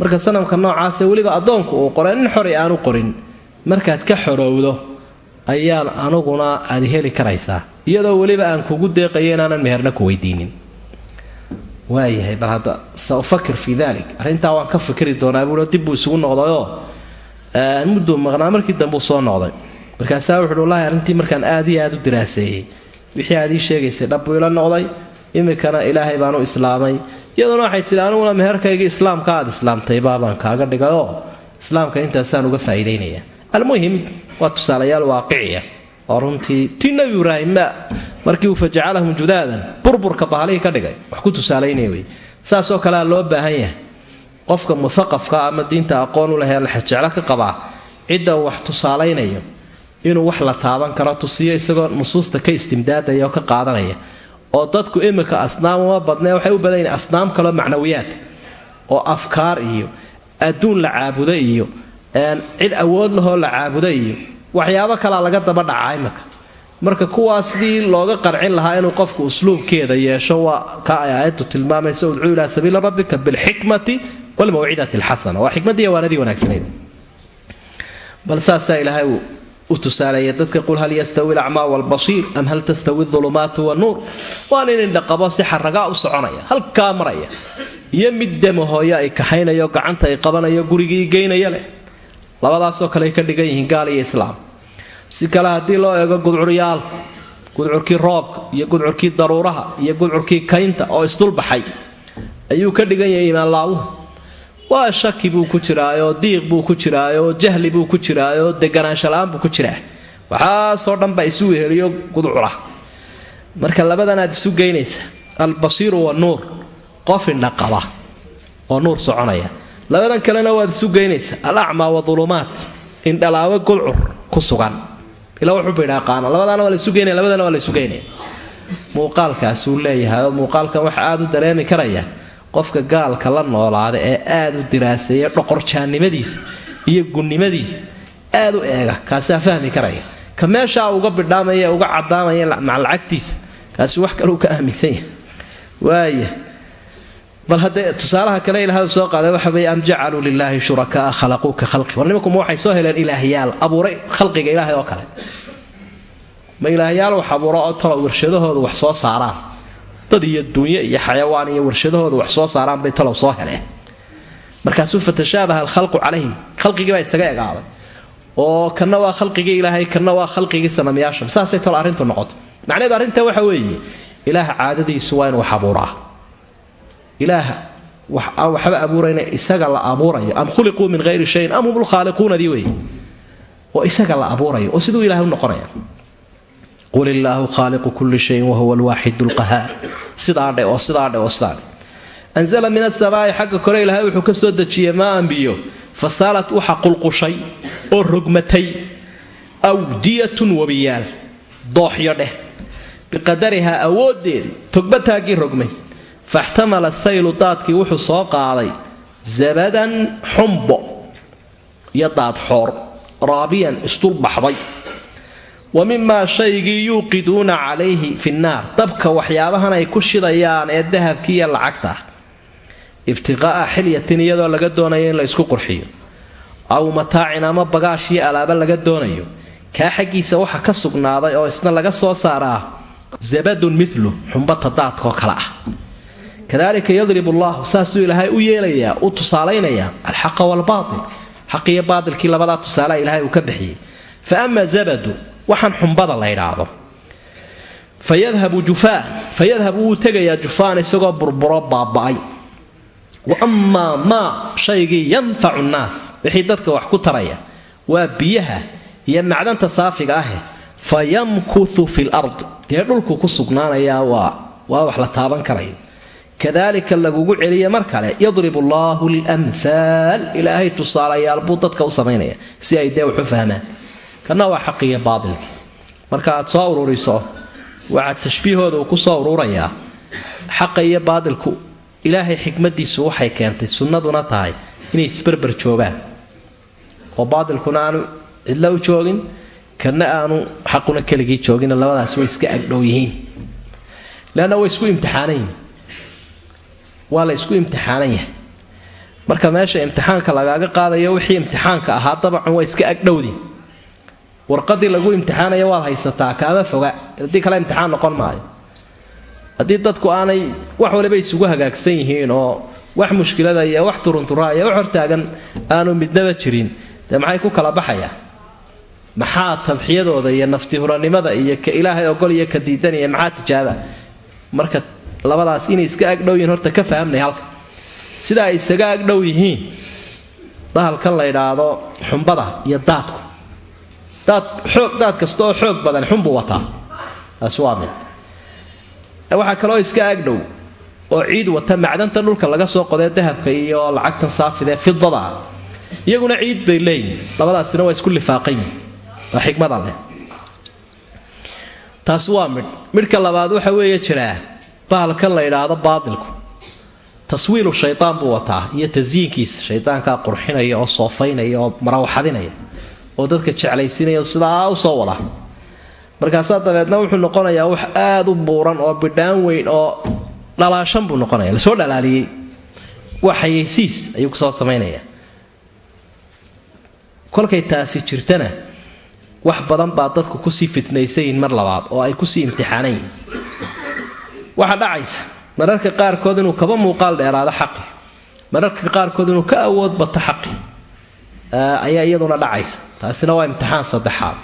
marka sanamka noocaasee weliba addoonku uu qoray nin xori aanu qorin. Markaad ka xorowdo ayaan anuguna aad heli karaysaa. Iyadoo weliba aan kugu deeqayo inaanan meherna ku weydiinin. Waayahay bal hadda sa fii dalik arrintaa waan ka fikri doonaa buuo dib buu isugu noqdayoo mudduu maqnaa markii dambuu soo noqday. Markaasaa wuxuuhi wallaahi arrintii markaan aad iyo aad u diraaseeyey wixii aad ii sheegaysay dhabbuu ila noqday iminkana ilaahay baan u islaamay. Iyaduna waxay tidhi aniguna meherkaygii islaamka aad islaamtay baabaan kaaga dhigayoo islaamka intaasaan uga faa'iidaynaya. Almuhim waa tusaalayaal waaqiciya oo runtii tii nebi ibraahimba markii uu fajacalahum judaadan burburka bahalihii ka dhigay. Wax ku tusaalaynaya wey. Saasoo kalea loo baahan yahay qofka muthaqafka ama diinta aqoon u leh ee laxajeclo ka qabaa cidda wax tusaalaynayo inuu wax la taaban karo tusiyo isagoo nusuusta ka istimdaadaya oo ka qaadanaya. Oo dadku imika asnaam uma badnee waxay u badan yihiin asnaam kaloo macnawiyaad. Oo afkaar iyo adduun la caabudo iyo cid awood lahoo la caabudo iyo waxyaabo kalaa laga daba dhacaa imika marka kuwaas sidii looga qarcin lahaa inuu qofku usluubkeeda yeesho waa ka ay aayaddu tilmaamaysa udcuu ilaa sabiili rabbika bilxikmati walmawcidati alxasana waa xikmaddii waanadii wanaagsanayd bal saasaa ilaahay uu u tusaaleeya dadka qul hal yastawi alacmaa waalbasiir am hal tastawi adulumaatu wannuur waa nin indhaqabo si xaragaa u soconaya halkaa maraya iyo mid demahooyo ay kaxaynayo gacanta ay qabanayo gurigii geynaya leh. Labadaasoo kale ay ka dhigan yihiin gaal iyo islaam. Si kale haddii loo eego gudcuryaal gudcurkii roobka iyo gudcurkii daruuraha iyo gudcurkii kaynta oo isdulbaxay ayuu ka dhigan yahay imaanlaawuhu waa shaki buu ku jiraayoo diiq buu ku jiraayoo jahli buu ku jiraayoo deganaanshala-aan buu ku jiraa. Waxaasoo dhanba isu weheliyo gudcura marka labadanaad isu geynaysa albasiiru wanuur qof indhaqaba oo nuur soconaya. Labadan kalena waad isu geynaysa alacmaa waulumaat indhalaawe gudcur ku sugan. Ila wuxuuba idhaaqaana labadaana waa laisu geynaya labadana waa laisu geynaya muuqaalkaasuu leeyahay oo muuqaalkan waxa aada u dareemi karaya qofka gaalka la noolaada ee aada u diraaseeya dhoqorjaannimadiisa iyo gunnimadiisa aada u eega. Kaasaa fahmi karaya. Ka meeshaa uga bidhaamaya uga cadaamaya maclacagtiisa kaasi wax kale uu ka aaminsan yahay. Waaya bal haddee tusaalaha kale ilahay uu soo qaaday waxa weeye am jacaluu lilaahi shurakaa khalaquu ka khalqi. War nimankuma waxay soo heleen ilaahyaal abuuray khalqiga ilaahay oo kale. Ma ilaahyaal wax abuuro oo talo warshadahoodu wax soo saaraan dad iyo duunyo iyo xayawaan iyo warshadahooda wax soo saaraan bay talow soo heleen. Markaasuu fatashaabaha alkhalqu calayhim khalqigii baa isaga egaaday. Oo kana waa khalqigii ilaahay kana waa khalqigii sanamyaasha. Saasay talo arrintu noqoto macnaheedu arrinta waxa weeye ilaaha caadadiisu waa inu wax abuuraa. Ilaaha waxba abuurayna isaga la abuurayo. Am khuliquu min hayri shayin am hum lkhaaliquunadii wey oo isaga la abuurayo oo siduu ilahay u noqonaya qul illaahu khaaliqu kulli shayin wahuwa alwaaxidu lqahaar sidaadhe oo sidaadhe oo sidaadhe. Anzala min asamaai xagga kore ilaahay wuxuu ka soo dejiyey maaan biyo fasaalat waxa qulqushay oo rogmatay. Awdiyatun wabiyaal. Dooxyo dheh. Biqadarihaa awooddeedii togbataagii rogmay. Faxtamala saylu daadkii wuxuu soo qaaday zabadan xumbo iyo daadxoor raabiyan isdulbaxday wa mimaa shaygii yuuqiduuna calayhi fi nnaar dabka waxyaabahan ay ku shidayaan ee dahabkii iyo lacagta. Ah ibtiqaa'a xilyatin iyadoo laga doonayo in la isku qurxiyo. Aw mataacin ama bagaash iyo alaaba laga doonayo. Kaa xaggiisa waxa ka sugnaaday oo isna laga soo saaraa zabadun milu xumbata daadkaoo kale ah. Kadalika yadribu llahu saasuu ilaahay u yeelayaa u tusaalaynayaa alxaqa waalbaail xaq iyo labadaa tusaalaha ilahay uu ka bixiyey. Fa ama zabadu waxaan xumbada la ydhaahdo fayadhabu jufaan fayadhabu wuu tegayaa jufaan isagoo burburo baaba'ay. Wa maa shaygii yanfacu nnaas wixii dadka wax ku taraya waa biyaha iyo macdanta saafiga ahe fa yamkuthu fi lard dee dhulku ku sugnaanayaa waa waa wax la taaban karayo. Kadalika lagugu celiya mar kale yadrib allaahu lmhaal ilaahay tusaalayaal buu dadka u samaynaya si ay dee waxu fahmaan kana waa xaqiiyo baailki marka aad soo ururiso waxaa tashbiihooda ku soo ururayaa xaqa iyo baadilku ilaahay xikmadiisu waxay keentay sunnaduna tahay inay isberber joogaan. Oo baadilkuna aanu cidla u joogin kana aanu xaquna keligii joogin labadaas way iska agdhow yihiin. Leanna way isku imtixaanayihin waa la isku imtixaanan yahay marka meesha imtixaanka lagaaga qaadayo wixii imtixaanka ahaa dabcan waa iska agdhowdi warqadii lagu imtixaanaya waad haysataa kaama foga. Haddii kale imtixaan noqon maayo. Haddii dadku aanay wax waliba isugu hagaagsan yihiin oo wax mushkilada iyo wax turunturaa iyo wax hortaagan aanu midnaba jirin dee maxay ku kala baxayaan maxaa tadxiyadooda iyo naftihuranimada iyo ka ilaahay ogol iyo ka diidanaya maxaa tijaaba? Marka labadaas inay iska agdhow yihiin horta ka fahamnay halka. Sida ay isaga agdhow yihiin bahalkan la ydhaahdo xumbada iyo daadku daad kasta oo xoog badan xunbuu wataa. Taasi waa mid. Waxaa kaloo iska agdhow oo ciid wata macdanta dhulka laga soo qodee dahabka iyo lacagtan saafidee fidada ah. Iyaguna ciid bay leeyihiin labadaasina waa isku lifaaqan yihiin waa xikmada leh. Taasi waa midh midhka labaad waxa weeye jiraa bahalkan la yidhaahdo baatilku taswiilu shaydaan buu wataa iyo tasyiinkiisa shaydaankaa qurxinaya oo soofaynaya oo marawaxadinaya oo dadka jeclaysinaya sidaa u soo wada. Markaasaa dabeedna wuxuu noqonayaa wax aada u buuran oo bidhaan weyn oo dhalaashan buu noqonaya la soo dhalaaliyey. Waa xayeysiis ayuu ku soo samaynaya kolkay taasi jirtana wax badan baa dadku ku sii fitnaysayihin mar labaad oo ay ku sii imtixaanan yihiin waxaa dhacaysa mararka qaarkood inuu kaba muuqaal dheeraado xaqi. Mararka qaarkood inuu ka awood bato xaqi ayaa iyaduna dhacaysa. Taasina waa imtixaan saddexaad.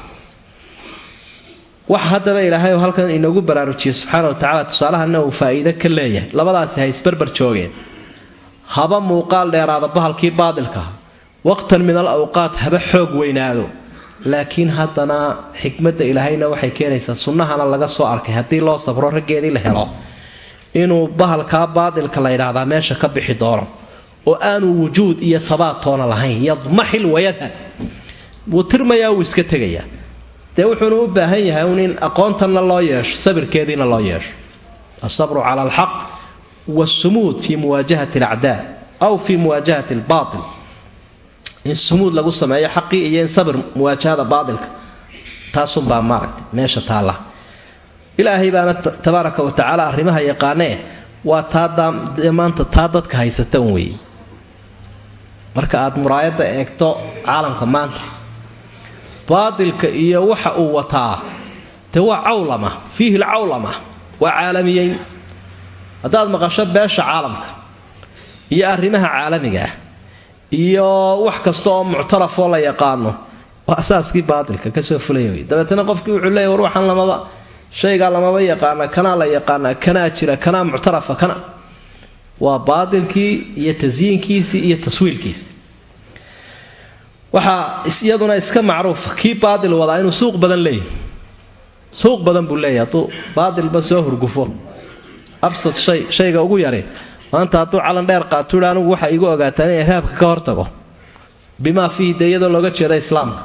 Wax haddaba ilaahay oo halkan inoogu baraarujiyey subxaana wa tacaala tusaalahana uu faa'iide ka leeyahay. Labadaasi ha isbarbar joogeen. Haba muuqaal dheeraado bahalkii baadilkaha waqtan min al awqaat haba xoog weynaado. Laakiin haddana xikmadda ilaahayna waxay keenaysaa sunnahana laga soo arkay haddii loo sabro raggeedii la helo. Inuu bahalkaa baadilka la ydhaahdaa meesha ka bixi doono oo aanu wujuud iyo habaat toona lahayn yadmaxil wayadhab wuu tirmayaa wuu iska tegayaa. Dee wuxuuna u baahan yahay un in aqoontanna loo yeesho sabirkeediina loo yeesho. Alsabru cala alxaq wasumuud fi muwaajahati alacdaa aw fi muwaajahati albaatil. In sumuud lagu sameeyo xaqii iyo in sabir muwaajahada baatilka. Taasunbaa maaragtay meesha taalla. Ilaahay baana tabaaraka wa arrimaha yaqaanee waa taa maanta taa dadka haysata un weeye marka aad muraayadda eegto caalamka maanta baatilka iyo waxa uu wataa dee waa cawlama fiihi lcawlama waa caalamiyeyn haddaad maqasho beesha caalamka iyo arrimaha caalamiga ah iyo wax kasta oo muctarafoo la yaqaano waa asaaskii baatilka ka soo fulaya wey dabeetana qofkii wuxuu leeya war waxaan lamaba shaygaa lamaba yaqaana kanaa la yaqaana kanaa jira kanaa muctarafa kana waa baatilkii iyo tasyiinkiisii iyo taswiilkiisii. Waxaa iyaduna iska macruufa kii baatil wadaa inuu suuq badan leeyahy suuq badan buu leeyahy hadduu baatilba soo hurgufo. Absad shay shayga ugu yari maanta hadduu calan dheer qaato yidhi anigu waxa igu ogaataan in irhaabka ka hortago. Bimaa fiihi dee looga jeeda islaamka.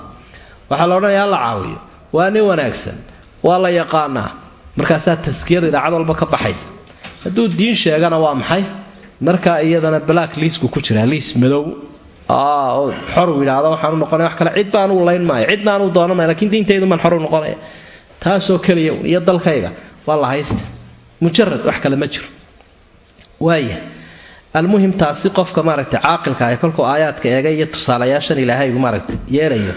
Waxaa la odhanaya hala caawiyo. Waa nin wanaagsan. Waa la yaqaanaa. Markaasaa taskiyada idaacad walba ka baxaysa. Hadduu diin sheegana waa maxay markaa iyadana black liisku ku jiraa liis madow. Oo. Xoru yidhaahda waxaanu noqonaya wax kale. Cid ba anugu layn maayo. Cidna anuu doonan maayo lakiin diintayduman xoru noqonaya taasoo keliya iyo dalkayga waa la haysta mujarad wax kale ma jiro. Waaya almuhim taasi qofka maaragtay caaqilka ah kolkuu aayaadka eega iyo tusaalayaashan ilaahaygu maaragtay yeelayo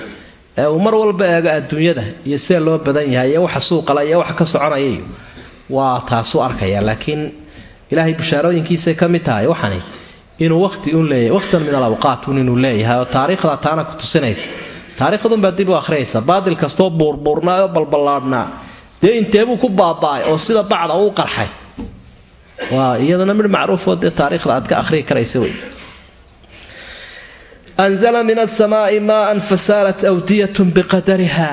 ee uu mar walba eego adduunyada iyo sida loo badan yahay iyo waxa suuqala iyo waxa ka soconaya waa taasuu arkaya laakiin ilaahay bishaarooyinkiisay ka mid tahay waxani inuu waqti un leeyahay waqtan min alawqaat un inuu leeyahay oo taariikhda taana ku tusinaysa. Taariikhdunbaa dib u akhriyaysa baadil kastoo buurbuurnaa oo balballaadhnaa. Dee inteebuu ku baaba'ay oo sida bacda uu qarxay? Waa iyadana midh macruufoo dee taariikhda aad ka akhriyi karaysa wey. Anzala min asamaai maaan fasaalat awdiyatun biqadariha.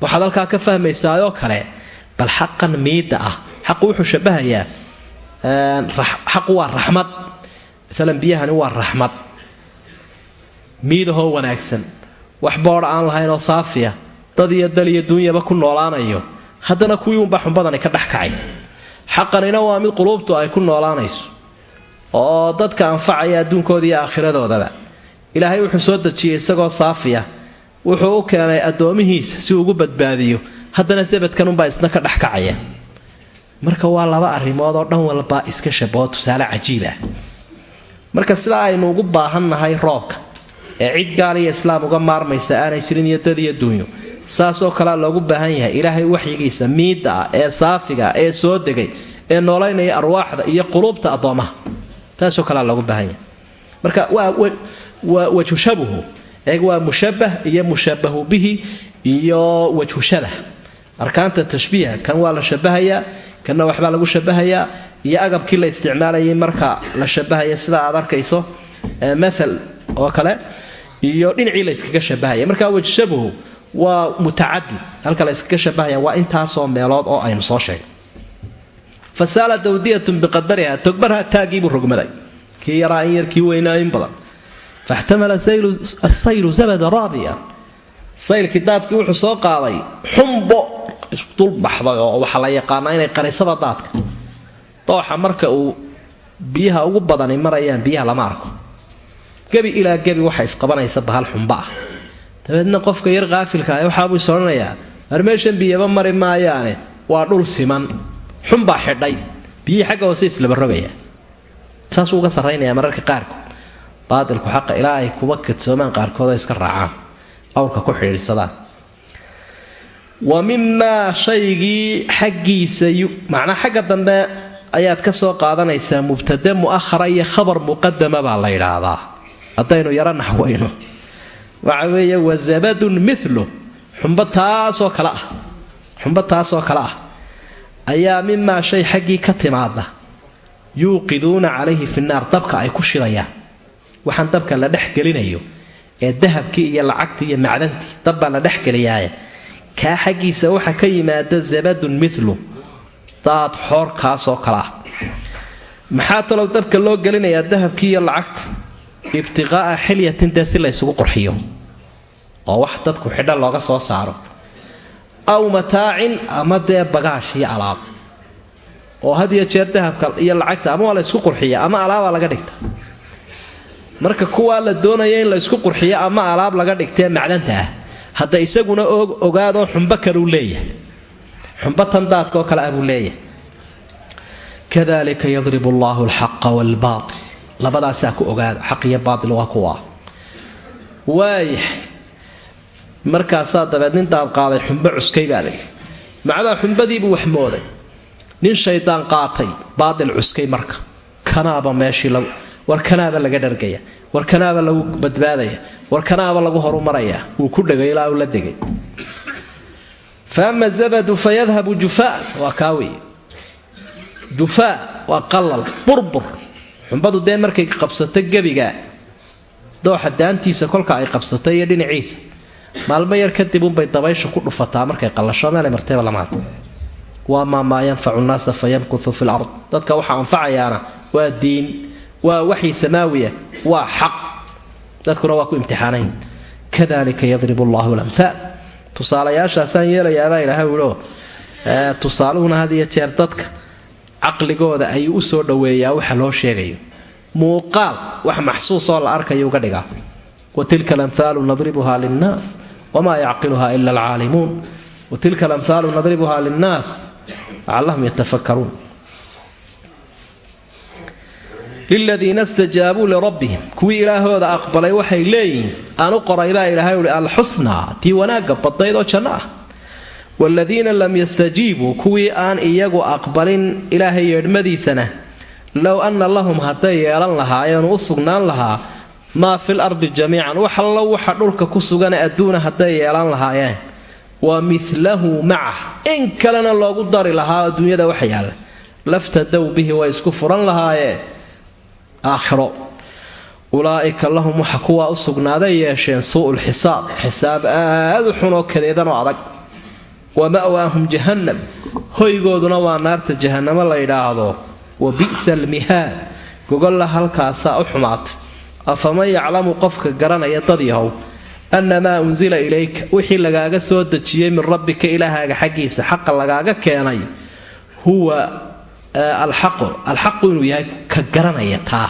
Waxaad halkaa ka fahmaysaayoo kale bal xaqan miidda ah xaqu wuxuu shabahayaa xaqu waa raxmad. Maalan biyahani waa raxmad. Miidahoo wanaagsan. Wax boodha aan lahayn oo saafiya. Dad iyo dal iyo duunyaba ku noolaanayo. Haddana kuwii unbaa xunbadani ka dhex kacaysa. Xaqanina waa mid quluubtu ay ku noolaanayso. Oo dadka anfacaya adduunkooda iyo aakhiradoodaba ilaahay wuxuu soo dejiyey isagoo saafiya. Wuxuu u keenay addoomihiisa si ugu badbaadiyo. Haddana sabadkanunbaa isna ka dhex kacaya marka waa laba arrimood oo dhan walba iska shabaho tusaale cajiib ah. Marka sidaa aynu ugu baahannahay roobka ee cid gaal iyo islaam uga maarmaysa aanay jirin iyo dad iyo duunyo saasoo kalea loogu baahan yahay ilaahay waxyigiisa miidda ah ee saafiga ee soo degay ee noolaynaya arwaaxda iyo quluubta addoomaha taasoo kalea loogu baahan yahay. Marka waa wajhu shabuhu eeg waa mushabah iyo mushabahu bihi iyo wajhu shabah arkaanta tashbiiha kan waa la shabahayaa kanna waxbaa lagu shabahayaa iyo agabkii la isticmaalayay marka la shabahaya sida aad arkayso maal oo kale iyo dhinacii la yskaga shabahaya. Marka wajshabuhu waa mutacadid halka la yskaga shabahaya waa intaasoo meelood oo aynu soo sheegay. Fasaala dawdiyatun biqadariha togbarha taagiibuu rogmaday. Kii yaraa in yar kii weynaa in badan. Faxtamala asaylu zabada raabiya saylkii daadkii wuxuu soo qaaday xumbo isdulbaxday oo waxaa la yaqaanaa inay qarisaba daadka. Dooxa marka uu biyaha ugu badani marayaan biyaha lama arko. Gebi ilaa gebi waxa isqabanaysa bahal xumba ah. Dabeedna qofka yar qaafilka ah waxaabuu is odhanayaa war meeshan biyaba mari maayaane waa dhul siman xunbaa xidhay biyihii xagga hoose islaba rogaya saasuu uga sarraynayaa mararka qaarkood. Baatilku xaqa ilaa ay kuba kadsoomaan qaarkood oo iska raacaan awrka ku xidhiidhsadaan wa mimaa shaygii xaggiisa macnaa xagga dambe ayaad ka soo qaadanaysaa mubtade mu'ahara iyo khabar muqadama baa la yidhaahdaa. Haddaynu yaro naxwayno. Waxa weeye wazabadun milu xumbo taasoo kale ah. Xumbo taasoo kale ah. Ayaa mimaa shay xaggii ka timaada yuuqiduuna calayhi fi naar dabka ay ku shidayaan. Waxaan dabka la dhex gelinayo ee dahabkii iyo lacagtii iyo macdantii. Dabbaa la dhex geliyaaye kaa xaggiisa waxaa ka yimaada zabadun milu daad xoor kaasoo kale ah. Maxaa talow dabka loo gelinayaa dahabkii iyo lacagta? Ibtiqaa'a xilyatin dee si la qurxiyo oo wax dadku xidha looga soo saaro. Aw mataacin ama dee bagaash iyo alaab oo had iyo jeer dahabka iyo lacagta ama waa la ysku qurxiya ama alaabaa laga dhigta. Marka kuwaa la doonaya in la ysku qurxiyo ama alaab laga dhigtee macdanta ah hadda isaguna ogaadoo xumbo kaleu leeyahay. Xumbo tan daadkaoo kale ah buu leeyahay. Kadalika yadribu allahu alxaqa waalbaatil labadaasaa ku ogaada. Xaq iyo baatil waa kuwa waayahay markaasaa dabeed nin daad qaaday xumbo cuskay baa layidhi macdaa xumbadiibuu wax mooday. Nin shaydaan qaatay baadil cuskay marka. Kanaaba meeshii war kanaaba laga dhargaya war kanaaba lagu badbaadaya. War kanaaba lagu horumaraya. Wuu ku dhegay ilaa uu la degay. Fa ama zabadu fayadhabu jufaan waa kaa wey jufaa waa qalal burbur. Xumbadu dee markay qabsato gebiga dooxa daantiisa kolka ay qabsato iyo dhinaciisa. Maalmo yar kadib unbay dabaysha ku dhufataa markay qallasho meelay martayba lamaad waa maa yanfacu nnaasa fa yamkuthu fi lard dadka waxa anfacayaana waa diin waa waxyi samaawiya waa xaq. Dadkuna waa ku imtixaanayn. Kadalika yadribu allahu lamhaal tusaalayaashaasaan yeelayaabaa ilaahay uo tusaaluhuna had jeer dadka caqligooda ayuu u soo dhoweeyaa waxa loo sheegayo. Muuqaal wax maxsuusoo la arkayo uga dhigaa. Wa tilka alamhaalu nadribuha linnaas wamaa yacqiluha ila alcaalimuun. Wa tilka alamhaalu nadribuha linnaas lacallahum yatafakkaruun liladiina stajaabuu lirabbihim. Kuwii ilaahooda aqbalay waxay leeyihiin aan u qoray baa ilaahay uhi alxusnaa tii wanaagga badnayd oo janno ah. Waaladiina lam yastajiibuu kuwii aan iyagu aqbalin ilaahay yeedhmadiisana low anna lahum hadday yeelan lahaayeen u sugnaan lahaa maa fil ardi jamiican wax allo waxa dhulka ku sugana adduuna hadday yeelan lahaayeen wa milahu macah. In kalena loogu dari lahaa adduunyada wax yaalla. Laftadow bihi way isku furan lahaayeen aakhiro. Ulaa'ika lahum waxa kuwaa u sugnaaday yeesheen suu'ul xisaab. Xisaab aad u xunoo kadeedanoo adag. Wa ma'waahum jahannam. Hoygooduna waa naarta jahannamo la yidhaahdo. Wa bi'sa almihaad gogolla halkaasaa u xumaatay. Afaman yaclamu qofka garanaya dad yahow annamaa unsila ilayka. Wixii lagaaga soo dejiyey min rabbika ilaahaaga xaggiisa xaqa lagaaga keenay. Huwa alxaqu alxaqu inuu yahay ka garanaya taa.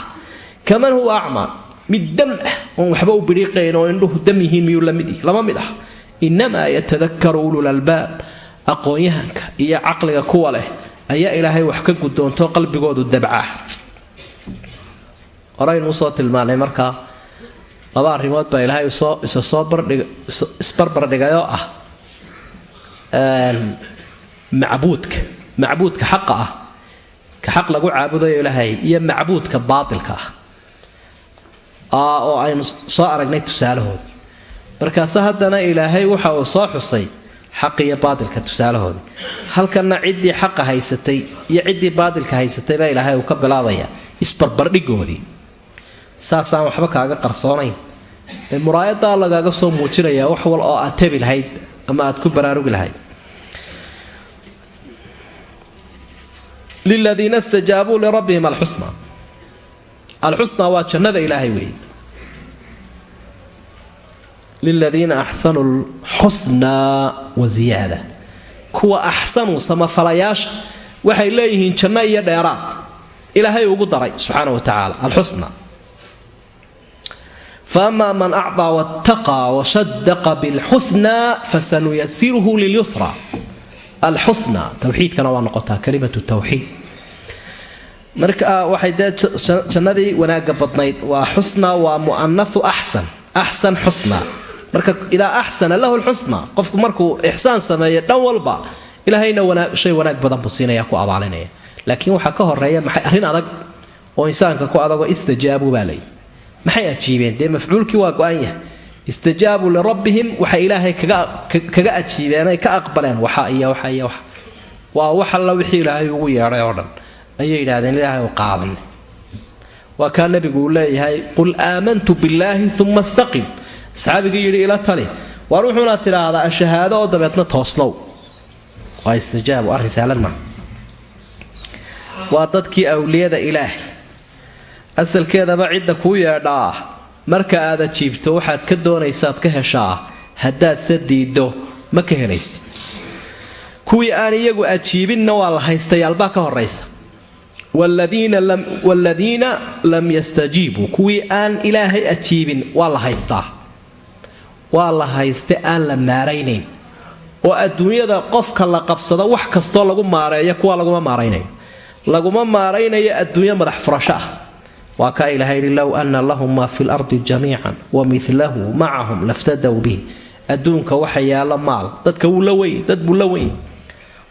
Kaman huwa acmaa mid dam ah oon waxba u bidhiiqayn oo indhuhu dam yihiin miyuu la mid lama mid ah. Innamaa yatadakaru ulul albaab aqoon-yahanka iyo caqliga kuwa leh ayaa ilaahay wax ka guddoonto qalbigoodu dabcaa horaynu u soo tilmaanay markaa laba arrimood baa ilaahay isa soo isbarbardhigay oo ah. Macbuudka macbuudka xaqa ah ka xaq lagu caabudayo ilaahay iyo macbuudka baatilka ah. Oo aynu soo aragnay tusaalahooda markaase haddana ilaahay waxa uu soo xusay xaq iyo baatilka tusaalahooda halkanna ciddii xaqa haysatay iyo ciddii baatilka haysatay baa ilaahay uu ka bilaabaya isbarbardhigoodii. Saasaan waxba kaaga qarsoonayn. Muraayadaa lagaaga soo muujinayaa wax wal oo aad tabi lahayd ama aad ku baraarugi lahayd liladiina stajaabuu lirabbihim alxusna alxusnaa waa jannada ilaahay weeye liladiina axsanuu lxusnaa wa kuwa axsanuu samafalayaasha waxay leeyihiin janno iyo dheeraad ilaahay ugu daray subxaana wa tacaala alxusna faama man acdaa wattaqaa washadaqa bilxusnaa fasanuyasiruhu lilyusra alxusna towxiidkana waa noqotaa kalimatu tawxiid. Marka waxay dee jannadii wanaagga badnayd. Waa xusna waa mu'anahu axsan. Axsan xusna marka idaa axsana lahu lxusna qofku markuu ixsaan sameeyo dhan walba ilaahayna shay wanaag badan buu siinaya ku abaalinaya. Laakiin waxaa ka horreeya maxay arrin adag oo insaanka ku adagoo istajaabuu baa layi maxay ajiibeen? Dee mafcuulkii waa go-an yahay istajaabuu lirabbihim waxay ilaahay kaga ajiibeen ay ka aqbaleen waa wax alla wixii ilaahay ugu yeedhay oo dhan. Ayay yidhahdeen ilaahay u qaadanay waa kaa nebigu uu leeyahay qul aamantu billaahi uma staqim asxaabigii yidhi ila tali. Waar wuxuuna tidhaahdaa ashahaado oo dabeedna toosnow waa istijaabu arrin saalan maa waa dadkii awliyada ilaahay. Asalkeedaba cidda kuu yeedhaa marka aad ajiibto waxaad ka doonaysaad ka heshaa. Haddaad se diiddo ma ka helaysid kuwii aan iyagu ajiibinna waa la haystayaalbaa ka horaysa waaladiina lam yastajiibuu kuwii aan ilaahay ajiibin waa la haystaa. Waa la hayste aan la maaraynayn. Oo adduunyada qofka la qabsado wax kastoo lagu maareeyo kuwa laguma maaraynayo. Laguma maaraynayo adduunyo madax furasho ah waa kaa ilahay yidhi low ana lahum maa fi lardi jamiican wa milahu macahum laftadaw bihi. Adduunka waxa yaalla maal. Dadka wuu la weyn dad buu la weyn.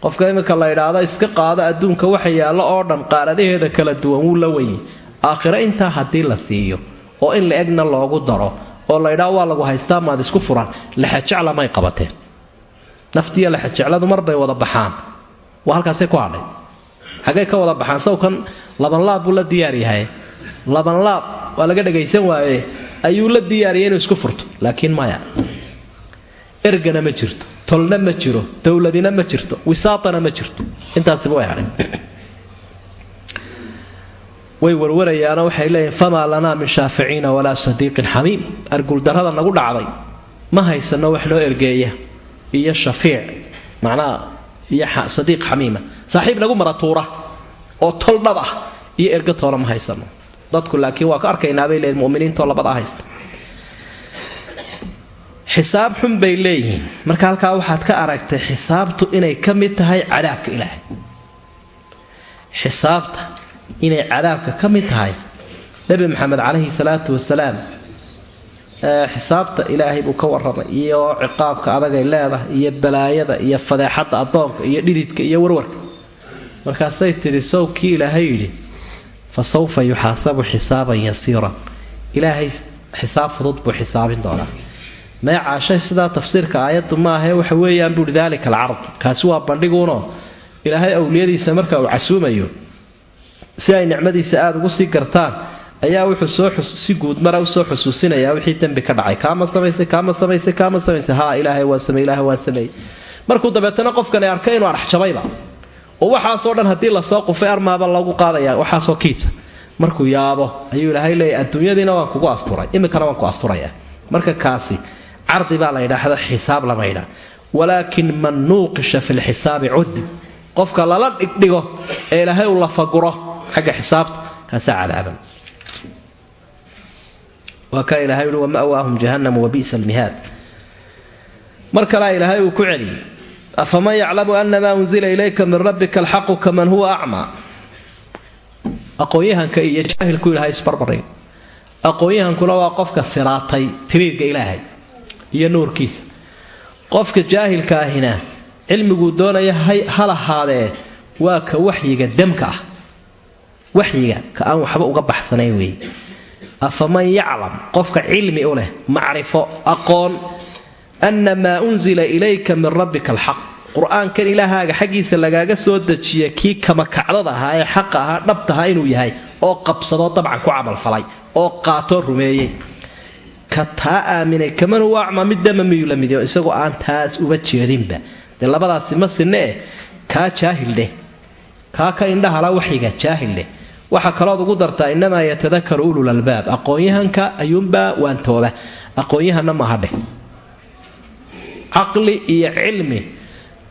Qofka iminka la idhaahdo iska qaado adduunka waxa yaallo oo dhan qaaradaheeda kala duwan wuu la wenyi aakhiro intaa haddii la siiyo oo in la egna loogu daro oo la ydhaa waa lagu haystaa maad isku furan laxajecla may qabateen. Naftiiyo laxajecladu marbay wada baxaan. Waa halkaasay ku hadhay xaggay ka wada baxaan. Sawkan labanlaab buu la diyaar yahay labanlaab waa laga dhagaysan waaye ayuu la diyaariyay inuu isku furto. Laakiin maya ergana ma jirto tolna ma jiro dowladina ma jirto wisaatana ma jirto. Intaasiba way hadhay way warwarayaano waxay leeyihiin famaa lanaa min shaaficiina walaa sadiiqin xamiim. Arguldarrada nagu dhacday. Ma haysano wax noo ergeeya. Iyo shafiic macnaha iyo sadiiq xamiima. Saaxiib nagu maratuura. Oo tol ah iyo erga ma haysano dadku laakiin waa ka arkaynaabay leeyihiin muminiintoo labadaa haysta. Xisaab xun bay leeyihiin. Marka halkaa waxaad ka aragtay xisaabtu inay ka mid tahay cadaabka ilaahay. Xisaabta inay cadaabka ka mid tahay nebi maxamed calayhi salaatu wasalaam xisaabta ilaahay buu ka warramay iyo ciqaabka adagay leedahay iyo balaayada iyo fadeexadda addoonka iyo dhididka iyo warwarka. Markaasay tidhi sowkii ilaahay yidhi fa sawfa yuxaasabu xisaaban yasiiran. Ilaahay xisaab fudud buu xisaabin doonaa. Meecaashay sidaa tafsiirka aayaddu maahae waxa weeyaan buuhi daalika alcardu kaasi waa bandhiguuno. Ilaahay awliyadiisa marka uu casuumayo si ay nicmadiisa aada ugu sii gartaan ayaa wuxuu soo si guudmara u soo xusuusinayaa wixii dembi ka dhacay. Kaama samaysay kaama samaysay kaama samaysay. Haa ilaahay waan samey ilaahay waan sameeyey. Markuu dabeetana qofkani arkay inuu adhaxjabayba oo waxaasoo dhan haddii la soo qufay armaaba lagu qaadaya waxaasoo kiisa. Markuu yaabo ayuu ilaahay leeyahy adduunyadiina waan kugu asturay iminkana waan ku asturaya. Marka kaasi cardi baa la ydhaahda xisaab lama ydhaa walaakin man nuuqisha fi lxisaabi cudib qofka lala dhigdhigo ee ilaahay uu lafaguro xagga xisaabta kaasaa cadaaban. Waa kaa ilahay uhi wamawaahum jahanam wabi'sa almihaad mar kalea ilaahay uu ku celiyey afaman yaclamu anamaa unzila ilayka min rabbika alxaqu kaman huwa acmaa aqoon-yahanka iyo jaahilku ilahay isbarbaray aqoon-yahankuna waa qofka siraatay tiriirka ilaahay iyo nuurkiisa qofka jaahilka ahina cilmiguu doonaya ha lahaadee waa ka waxyiga demka ah waxyiga ka aan waxba uga baxsanayn weeye afaman yaclam qofka cilmi u leh macrifo aqoon anna maa unzila ilayka min rabbika alxaq qur'aankan ilaahaaga xaggiisa lagaaga soo dejiya kii kamakacdada ahaa ee xaqa ahaa dhabtaha inuu yahay oo qabsadoo dabcan ku camalfalay oo qaatoo rumeeyey ka taa aaminay kaman huwa acmaa mid dama miyuu la midiyo isagoo aan taas uba jeedinba dee labadaasi ma sinne eh kaa jaahildheh kaa ka indhahala waxyiga jaahildheh waxaa kalood ugu dartaa innamaa yatadakaru ulul aqoon-yahanka ayuunbaa waantooba aqoon-yahanna mahadheh caqli iyo cilmi.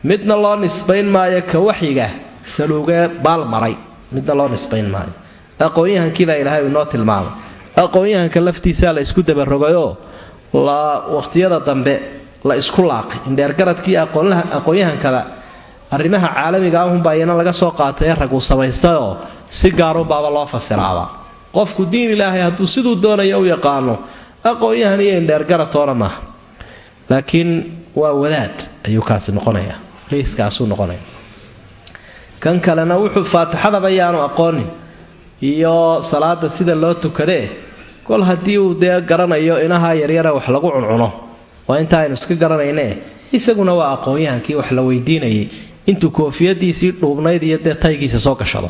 Midna loo nisbayn maayo ka waxyiga saluugee baalmaray midna loo nisbayn maayo. Aqoon-yahankiibaa ilaahay inoo tilmaamay. Aqoon-yahanka laftiisaa la isku dabarogayoo la waqhtiyada dambe la isku laaqay. Indheergaradkii aqoon-yahankaba arrimaha caalamiga ahunbaa iyana laga soo qaatay ee raguu samaystayoo si gaarunbaaba loo fasiraabaa qofku diin ilaahay hadduu siduu doonayo u yaqaano aqoon-yahan iyo indheergaratoona maaha. Laakiin waa wadaad ayuu kaasi noqonaya liiskaasuu noqonaya kan kalena wuxuu faatixadaba yaanu aqoonin. Iyo salaada sida loo tukadee kol haddii uu dee garanayo inaha yaryara wax lagu cuncuno waa inta aynu iska garanayne isaguna waa aqoon-yahankii wax la weydiinayay intuu koofiyadiisii dhuubnayd iyo dee taygiisa soo gashado.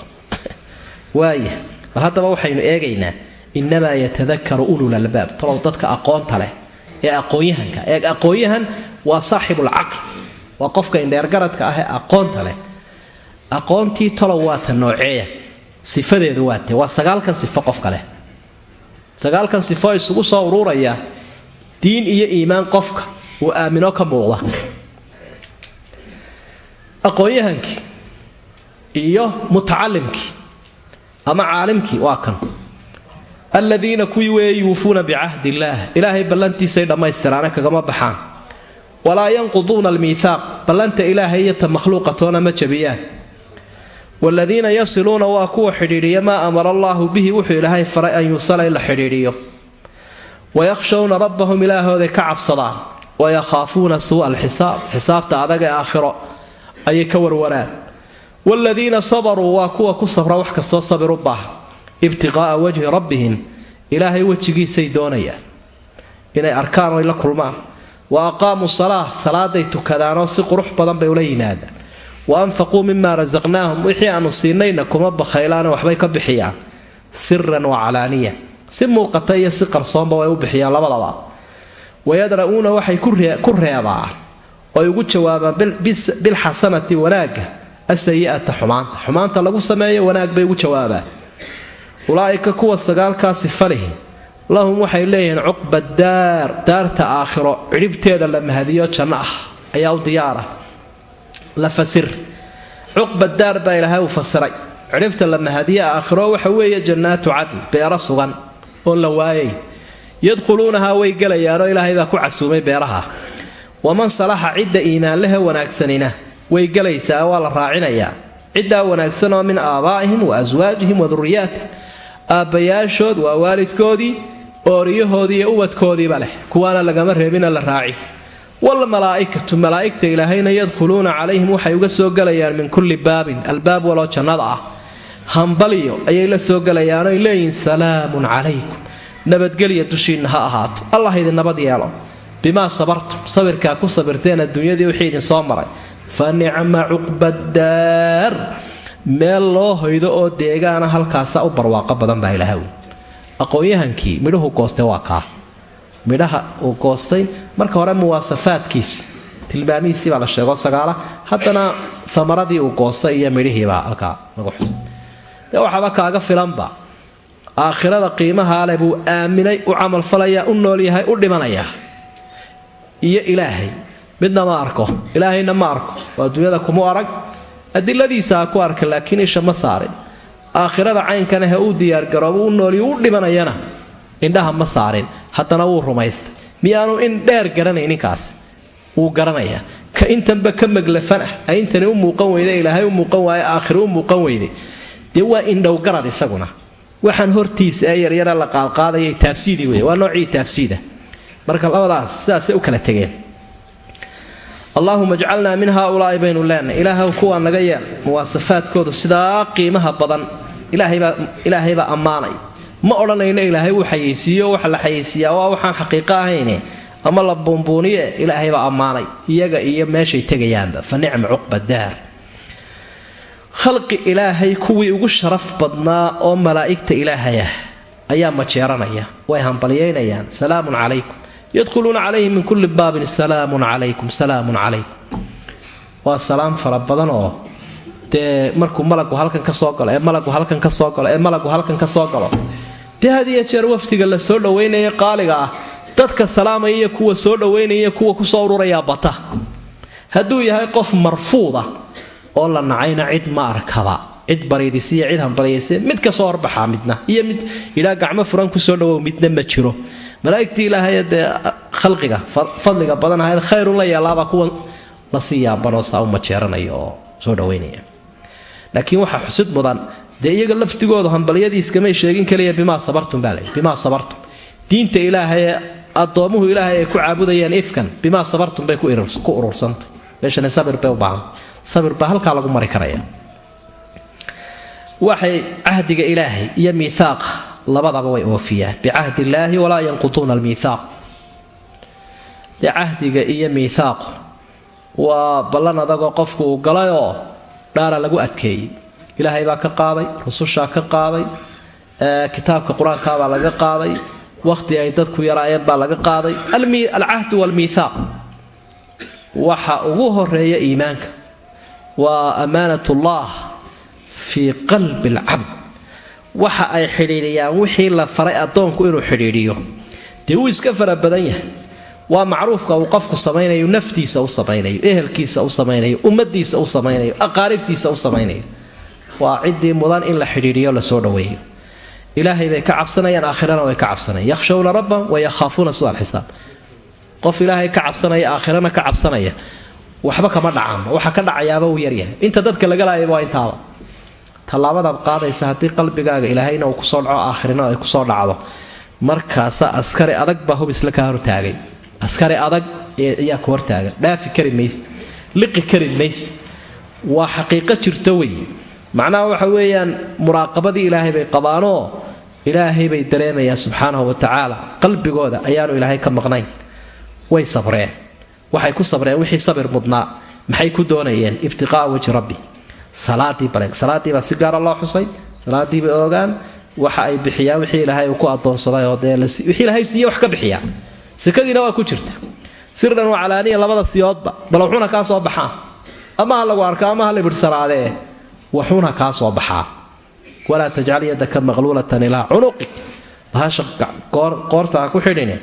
Waaya bal haddaba waxaynu eegaynaa innamaa yatadakaru ulul albaab. Talow dadka aqoonta leh ee aqoon-yahanka ee aqoon-yahan waa saaxibulcaql waa qofka indheergaradka ah ee aqoonta leh. Aqoontii talow waata nooceeya. Sifadeedu waate waa sagaalkan sifo qofka leh. Sagaalkan sifo isugu soo ururaya diin iyo iimaan qofka uu aamino ka muuqda. Aqoon-yahankii iyo mutacalimkii ama caalimkii waa kan. Aladiina kuwii weeye yuufuuna bicahdi illaah. Ilaahay ballantiisay dhammaystiraane kagama baxaan walaa yanquduuna almiihaaq ballanta ilaahay iyo ta makhluuqatoona ma jabiyaan waaladiina yasiluuna waa kuwa xidhiidhiya maa amara allaahu bihi wuxuu ilaahay faray an yusala in la xidhiidhiyo. Wayakhshawna rabbahum ilaahooday ka cabsadaan. Wayakhaafuuna suu'a alxisaab xisaabta adag ee aakhiro ayay ka warwaraan. Waaladiina sabaruu waa kuwa ku sabra wax kastoo sabir u baaha ibtiqaa'a wajhi rabbihim ilaahay wejigiisay doonayaan. Inay arkaan oy la kulmaan wa aqaamuu salaa salaaday tukadaanoo si qurux badan bay ula yimaadaan wa anfaquu mimaa rasaqnaahum wixii aanu siinayna kuma bakhaylaane waxbay ka bixiyaan. Siran wa calaaniya si muuqata iyo si qarsoonba way u bixiyaan labadaba. Wayadra'uuna waxay ku reebaan. Oy ugu jawaabaan bilxasanati wanaagga asayi'ata xumaanta. Xumaanta lagu sameeyo wanaag bay ugu jawaabaan. Ulaa'ika kuwa sagaalkaasi falihi lahum waxay leeyihiin cuqba daar daarta aakhiro cidhibteeda la mahadiyo janno ah ayaa u diyaara. La fasir. Cuqba daar baa ilaahay uu fasiray. Cidhibta la mahadiye aakhiro waxa weeye jannaatu cadn beero sugan oon la waayay. Yadkhuluunahaa way gelayaanoo ilaahay baa ku casuumay beeraha. Waman salaxa cidda iimaanlehe wanaagsanina way gelaysaa waa la raacinayaa. Ciddaa wanaagsan oo min aabaa'ihim wa aswaajihim wa duriyaatihim aabbayaashood waa waalidkoodii ooriyahoodii iyo ubadkoodiiba leh. Kuwaana lagama reebina la raaci. Walmalaa'ikatu malaa'igta ilaahayna yadkhuluuna calayhim waxay uga soo gelayaan min kulli baabin. Albaab waloo jannada ah. Hambalyo ayay la soo gelayaanoy leeyihiin salaamun calaykum. Nabadgelya dushiinna ha ahaato. Allah idin nabad yeelo. Bimaa sabartum sabirkaa ku sabirteen adduunyadii wixii idin soo maray. Fa nicma cuqbadaar meel loo hoydo oo deegaana halkaasa u barwaaqo badan baa ilahaw aqoon-yahankii midhuhu goostay waa kaa. Midhaha uu goostay marka hore muwaasafaadkiisi tilmaamihiisii baa la sheego sagaala. Haddana amaradii uu goostay iyo midhihiibaa halkaa lagu xusay. Dee waxaaba kaaga filanba aakhirada qiimaha leh buu aaminay u camalfalayaa u noolyahay u dhimanayaa iyo ilaahay midna ma arko ilaahayna ma arko. Waa dunyada kumu arag. Adiladiisa ha ku arka laakiin isha ma saarin aakhirada caynkana he uu diyaargarooba u noolyo u dhimanayana. Indhaha ma saarin haddana wuu rumaystay. Miyaanu in dheer garanay ninkaas. Wuu garanayaa. Ka intanba ka maglafan ah a intani u muuqan weyda ilaahay u muuqan waaye aakhiro u muuqan weyday dee waa indhowgarad isaguna. Waxaan hortiisa ee yaryara la qaadqaadaya taabsiidii wey waa noocii taabsiida. Marka labadaas sidaasay u kala tegeen. Allaahuma jcalnaa min haaulaai baynu leenahay ilaahw kuwaa naga yeel. Muwaasafaadkoodu sidaa qiimaha badan ilaahaybaa ammaanay. Ma odhanayno ilaahay wuu xayeysiiyo waxa la xayeysiiyaa waa waxaan xaqiiqo ahayne. Ama la buunbuuniye ilaahaybaa ammaanay. Iyaga iyo meeshay tegayaanba fa cuqba daar. Khalqi ilaahay kuwii ugu sharaf badnaa oo malaa'igta ilaahay ah ayaa majeeranaya way hambalyaynayaan salaamun calaykum. Yadkhuluuna calayhim min kulli baabin salaamun calaykum salaamun calaykum. Waa salaam fara badan oo dee markuu malagu halkan ka soo galo ee malagu halkan ka soo galo ee malagu halkan ka soo galo. Dee had iyo jeer waftiga la soo dhowaynaya qaaliga ah dadka salaamaya iyo kuwa soo dhowaynaya kuwa ku soo ururayaa bata. Hadduu yahay qof marfuuda oo la nacayna cid ma arkaba. Cid bariidisiya cid hambalyayse mid ka soo horbaxaa midna iyo mid idhaa gacmo furan ku soo dhawow midna ma jiro. Malaa'igtii ilaahay dee khalqiga fadliga badan ahayd khayrun la yeelaabaa kuwan la sii yaabanoo saa u majeeranaya oo soo dhawaynaya laakiin waxaa xusid mudan. Dee iyaga laftigoodu hambalyadiiskamay sheegin kaliya bimaa sabartum baa lay bimaa sabartum. Diinta ilaahay ee ilaahay ay ku caabudayeen ifkan bimaa sabartum bay ku urursantay meeshani sabir bay u baahan. Sabir baa halkaa lagu mari karaya. Waxay cahdiga ilaahay iyo miithaaqa labadaba way oofiyaan. Bicahdi illaahi walaa yanquduuna almiithaaq. Cahdiga iyo miithaaqu waa ballan adagoo qofku uu galayoo dhaara lagu adkeeyey. Ilaahay baa ka qaaday rusushaa ka qaaday kitaabka qur'aankaabaa laga qaaday wakhti ay dadku yaraayeen baa laga qaaday. Alcahdu waalmiithaaq waxa ugu horreeya iimaanka waa ammaanatullah fii qalbi alcabd. Waxa ay xidhiidhiyaan wixii la faray addoonku inuu xidhiidhiyo. Dee wuu iska fara badan yahay waa macruufka uu qofku samaynayo naftiisa u samaynayo ehelkiisa u samaynayo ummadiisa u samaynayo aqaaribtiisa u samaynayo. Waa ciddii mudan in la xidhiidhiyo la soo dhaweeyo ilaahay bay ka cabsanayaan aakhirana way ka cabsanayaan. Yakhshawna rabbahum wa yakhaafuuna alxisaab qof ilaahay ka cabsanaya aakhirana ka cabsanaya. Waxba kama dhacaanba. Waxa ka dhacayaaba uu yaryahay inta dadka laga laayaba waa intaaba. Tallaabadaad qaadaysa haddii qalbigaaga ilaahayna uu ku soo dhaco aakhirina ay ku soo dhacdo. Markaasa askari adag baa hub isla kaa hortaagay askari adag ayaa ku hortaagan. Dhaafi kari mayse liqi kari mayse waa xaqiiqo jirta wey. Macnaha waxa weeyaan muraaqabadii ilaahay bay qabaanoo ilaahay bay dareemayaan subxaanahu wa tacaala. Qalbigooda ayaanu ilaahay ka maqnayn. Way sabreen. Waxay ku sabreen wixii sabir mudnaa. Maxay ku doonayeen? Ibtiqaa'a wajhi rabbi. Salaadii baleg salaadiibaa si gaara loo xusay. Salaadiibay oogaan waxa ay bixiyaan wixii ilaahay uu ku adoonsaday oo dee wixii ilaahay siiye wax ka bixiyaa sekadiina waa ku jirta. Sirdan waa calaaniya labada siyoodba bal wuxuuna kaa soo baxaa. Ama lagu arko ama la bidhsanaadee waxuuna kaa soo baxaa. Walaa tajcal yadaka maqluulatan ilaa cunuqik. Bahasha qoorta ku xidhine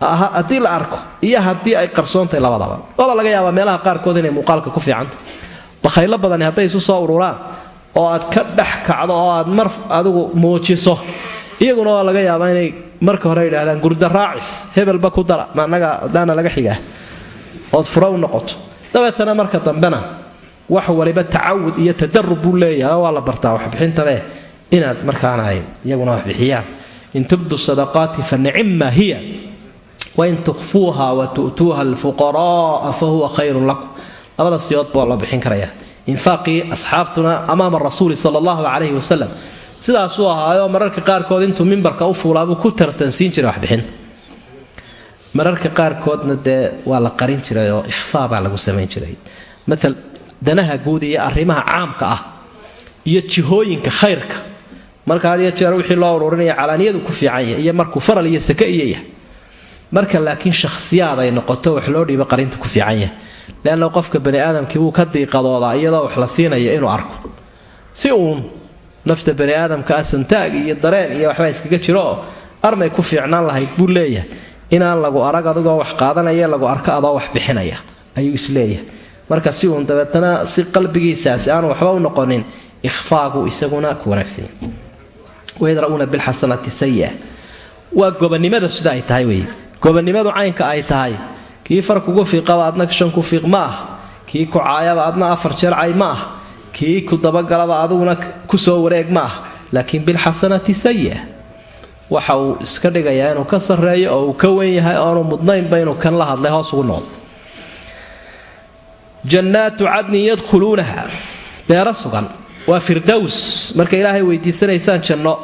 haddii la arko iyo haddii ay qarsoontahay labadaba. Waaba laga yaabaa meelaha qaarkood inay muuqaalka ku fiicanta bakhaylo badani hadday isu soo ururaan oo aad ka dhex kacdo oo aad mar adigu muujiso iyaguna waa laga yaabaa inay marka hore yidhaahdaan gurda raacis hebelba ku dara maanaga daana laga xigaa. Ood fura u noqoto. Dabeetana marka dambena wax waliba tacawud iyo tadarub buu leeyahay waa la bartaa waxbixintabe. Inaad markaana ay iyaguna wax bixiyaan. In tubdu sadaqaati fa hiya wain tukhfuuha wa tu'tuuha alfuqara'a fa huwa lakum labada siyoodba waa loo bixin karaya infaaqii asxaabtuna amaama rasuuli sala allahu calayhi wasalam sidaasuu ahaayoo mararka qaarkood intuu mimbarka u fuulaabuu ku tartansiin jiray waxbixinta mararka qaarkoodna dee waa la qarin jiray oo ikhfaa baa lagu samayn jiray. Maal danaha guud iyo arrimaha caamka ah iyo jihooyinka khayrka. Marka had iyo jeer wixii loo ururinaya calaaniyadu ku fiican yahay iyo markuu faral iyo sake iyo yahay. Marka laakiin shakhsiyaad ay noqoto wax loo dhiibo qarinta ku fiican yahay. Leanna qofka bani aadamkii wuu ka diiqadoodaa iyadoo wax la siinayo inuu arko. Si uun nafta bani aadamka ah santaag iyo dareen iyo waxbaa iskaga jiro oo armay ku fiicnaan lahayd buu leeyahay. Inaan lagu arag adigoo wax qaadanaya lagu arko adoo wax bixinaya ayuu is leeyahay marka si uun dabeetana si qalbigiisaasi aanu waxba u noqonin ikhfaagu isaguna ku wanaagsanya wayadra'uuna bilxasanati sayi'a waa gobannimada sida ay tahay wey gobannimadu caynka ay tahay. Kii far kugu fiiqaba adna shan ku fiiq ma ah kii ku caayaba adna afar jeer cay ma ah kii ku dabagalaba adiguna ku soo wareeg ma ah laakiin bilxasanati sayi'a waxa uu iska dhigayaa inuu ka sarreeyo oo uu ka wen yahay oonu mudnaynba inuu kan la hadlay hoos ugu noqdo jannaatu cadnin yadkhuluunaha. Beero sugan. Waa firdows marka ilaahay weydiisanaysaan janno.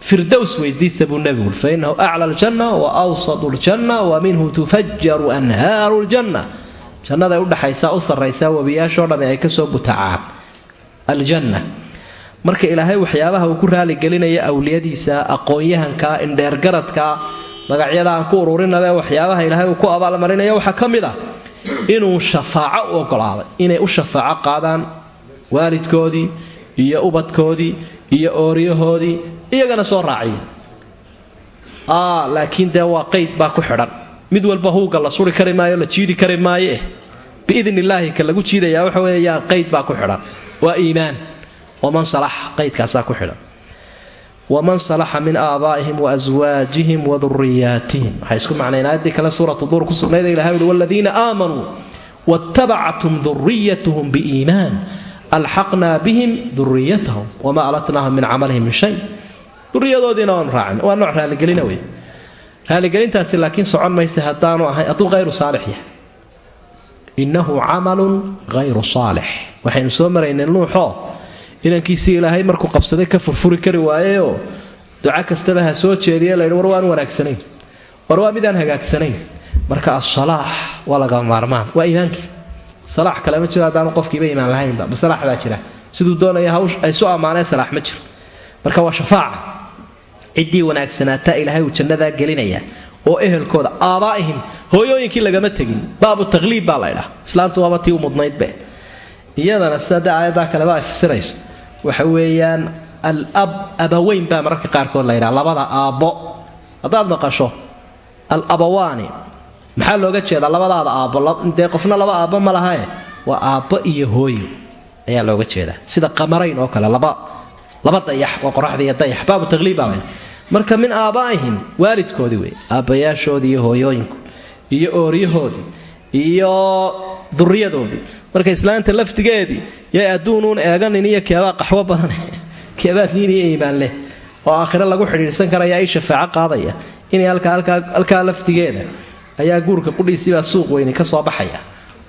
Firdows weydiista buu nebigu fa innahu acla aljanna wa awsatu ljanna wa minhu tufajaru anhaaru ljanna. Jannaday udhaxaysaa u sarraysaa webiyaashoo dhamme ay ka soo butacaan aljanna. Marka ilaahay waxyaabaha uu ku raaligelinaya awliyadiisa aqoon-yahanka indheergaradka magacyada aan ku ururinabe waxyaabaha ilaahay uu ku abaalmarinaya waxaa ka mid ah inuu shafaaco u ogolaaday inay u shafaaco qaadaan waalidkoodii iyo ubadkoodii iyo ooryahoodii iyagana soo raaciya laakiin dee waa qayd baa ku xidhan. Mid walba huuga la suri kari maayo la jiidi kari maaye. Biidn ka lagu jiidayaa waxa weeyaan qayd baa ku xidhan waa iimaan. Waman salaxa qaydkaasaa ku xidhan. Waman salaxa min aabaa'ihim waaswaajihim waduriyaatihim waxay isku macnayn aayaddii kale suuratu duur ku sugnayd ilahay uhi waladiina aamanuu waatabacathum duriyatuhum biiimaan. Alxaqnaa bihim duriyatahum wamaa alatnaahum min camalihim min shay. Duriyadoodiina waanu raacin waa nooc raaligelina wey raaligelintaasi laakiin socon maysa haddaanu ahay hadduu hayru saalix yahay innahu camalun hayru saalix. Waxaynu soo maraynay nuuxoo inankiisii ilaahay markuu qabsaday ka furfuri kari waayeyoo duca kastaba ha soo jeediye laydhi war waan wanaagsanayn. War waa midaan hagaagsanayn marka asalaax waa laga maarmaan. Waa iimaankii salaax kale jiro haddaanu qofkiiba iimaan lahaynba. Masalaax baa jira. Siduu doonaya hawsh ay su ammaaneen salaax ma jiro. Marka waa shafaaca ciddii wanaagsanaataa ilaahay uu jannadaa gelinaya oo ehelkooda aabaa'ihim hooyooyinkii lagama tegin. Baabu taqliib baa laydhaa islaamtu waaba tii u mudnaydbe iyadana sida aayaddaa kaleba ay fasirayso waxa weeyaan alab abaweyn baa mararka qaarkood laydhaha labada aabbo. Haddaad maqasho al abawaani. Maxaa looga jeedaa labadaada aabbo? Dee qofna laba aabbo ma lahae waa aabbo iyo hooyo ayaa looga jeedaa. Sida qamarayn oo kale laba dayax. Waa qoraxda iyo dayax. Baabu taqliib baa laydha marka min aabaa'ihim waalidkoodii wey aabbayaashoodii iyo hooyooyinku iyo ooryahoodii iyo duriyadoodii marka islaanta laftigeedii yay adduunuun eeganin iyo keebaa qaxwo badan. Keebaa diin iyo iimaan leh oo aakhire lagu xidhiidhsan karaya ay shafaaco qaadaya. Inay halkaa laftigeeda ayaa guurka qudhiisiibaa suuq weyni ka soo baxaya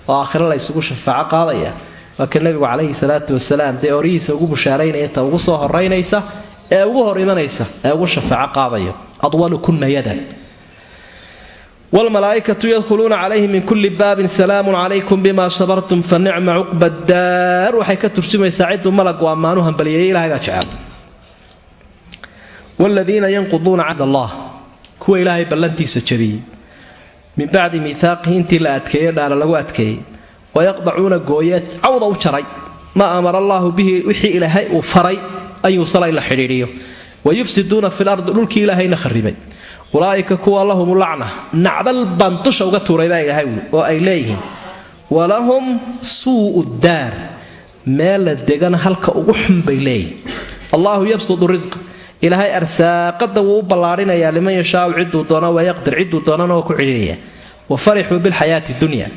oo aakhire la ysugu shafaaco qaadaya. Waa ka nebigu calayhi salaatu wasalaam dee orihiisa ugu bushaaraynaya ta ugu soo horaynaysa ee ugu hor imanaysa ee ugu shafaaco qaadayo adwalu kunna yadan wlmalaaikatu yadkhuluuna calayhi min kulli baabin salaamun calaykum bima sabartum fa nicma cuqba daar. Waxay ka turjumaysaa cidduu malagu ammaanu hambaliyeeyey ilahay jecel. Wladiina yanquduuna cahd allah kuwa ilaahay ballantiisa jabiyey. Min bacdi miihaaqihi intii la adkeeye dhaala lagu adkeeyey. Wayaqdacuuna gooye cawda u jaray. Maa amara allaahu bihi wixii ilaahay uu faray an yuusala in la xidhiidhiyo. Wayufsiduuna fi lardi dhulkii ilaahayna kharibay ulaa'ika kuwa lahum lacna nacdal baan dusha uga tuuray baa ilaahay oo ay leeyihiin. Walahum suu'u daar meel la degana halka ugu xun bay leeyihiin allaahu yabsudu risqa ilaahay arsaaqada wuu u ballaarhinayaa liman yashaau ciduu doono wayaqdir ciduu doonana waa ku cidhiiraya wa farixuu bilxayaati dunya.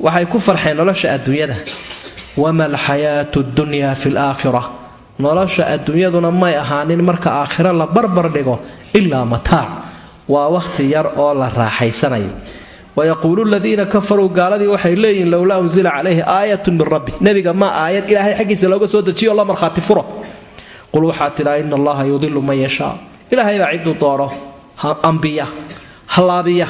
Waxay ku farxeen nolosha adduunyada. Wama alxayaatu dunyaa fi laakhira nolosha adduunyaduna may ahaanin marka aakhiro la barbar dhigo ilaa mataac. Waa wakhti yar oo la raaxaysanayo. Wayaquulu ladiina kafaruu gaaladii waxay leeyihiin lowlaa unsila calayhi aayatun min rabbi. Nebiga ma aayad ilaahay xaggiisa looga soo dejiyo la markhaati furo. Qul waxaa tidhaa ina allaha yudilu man yashaa. Ilaahay baa ciduu doono ambiya hallaabiya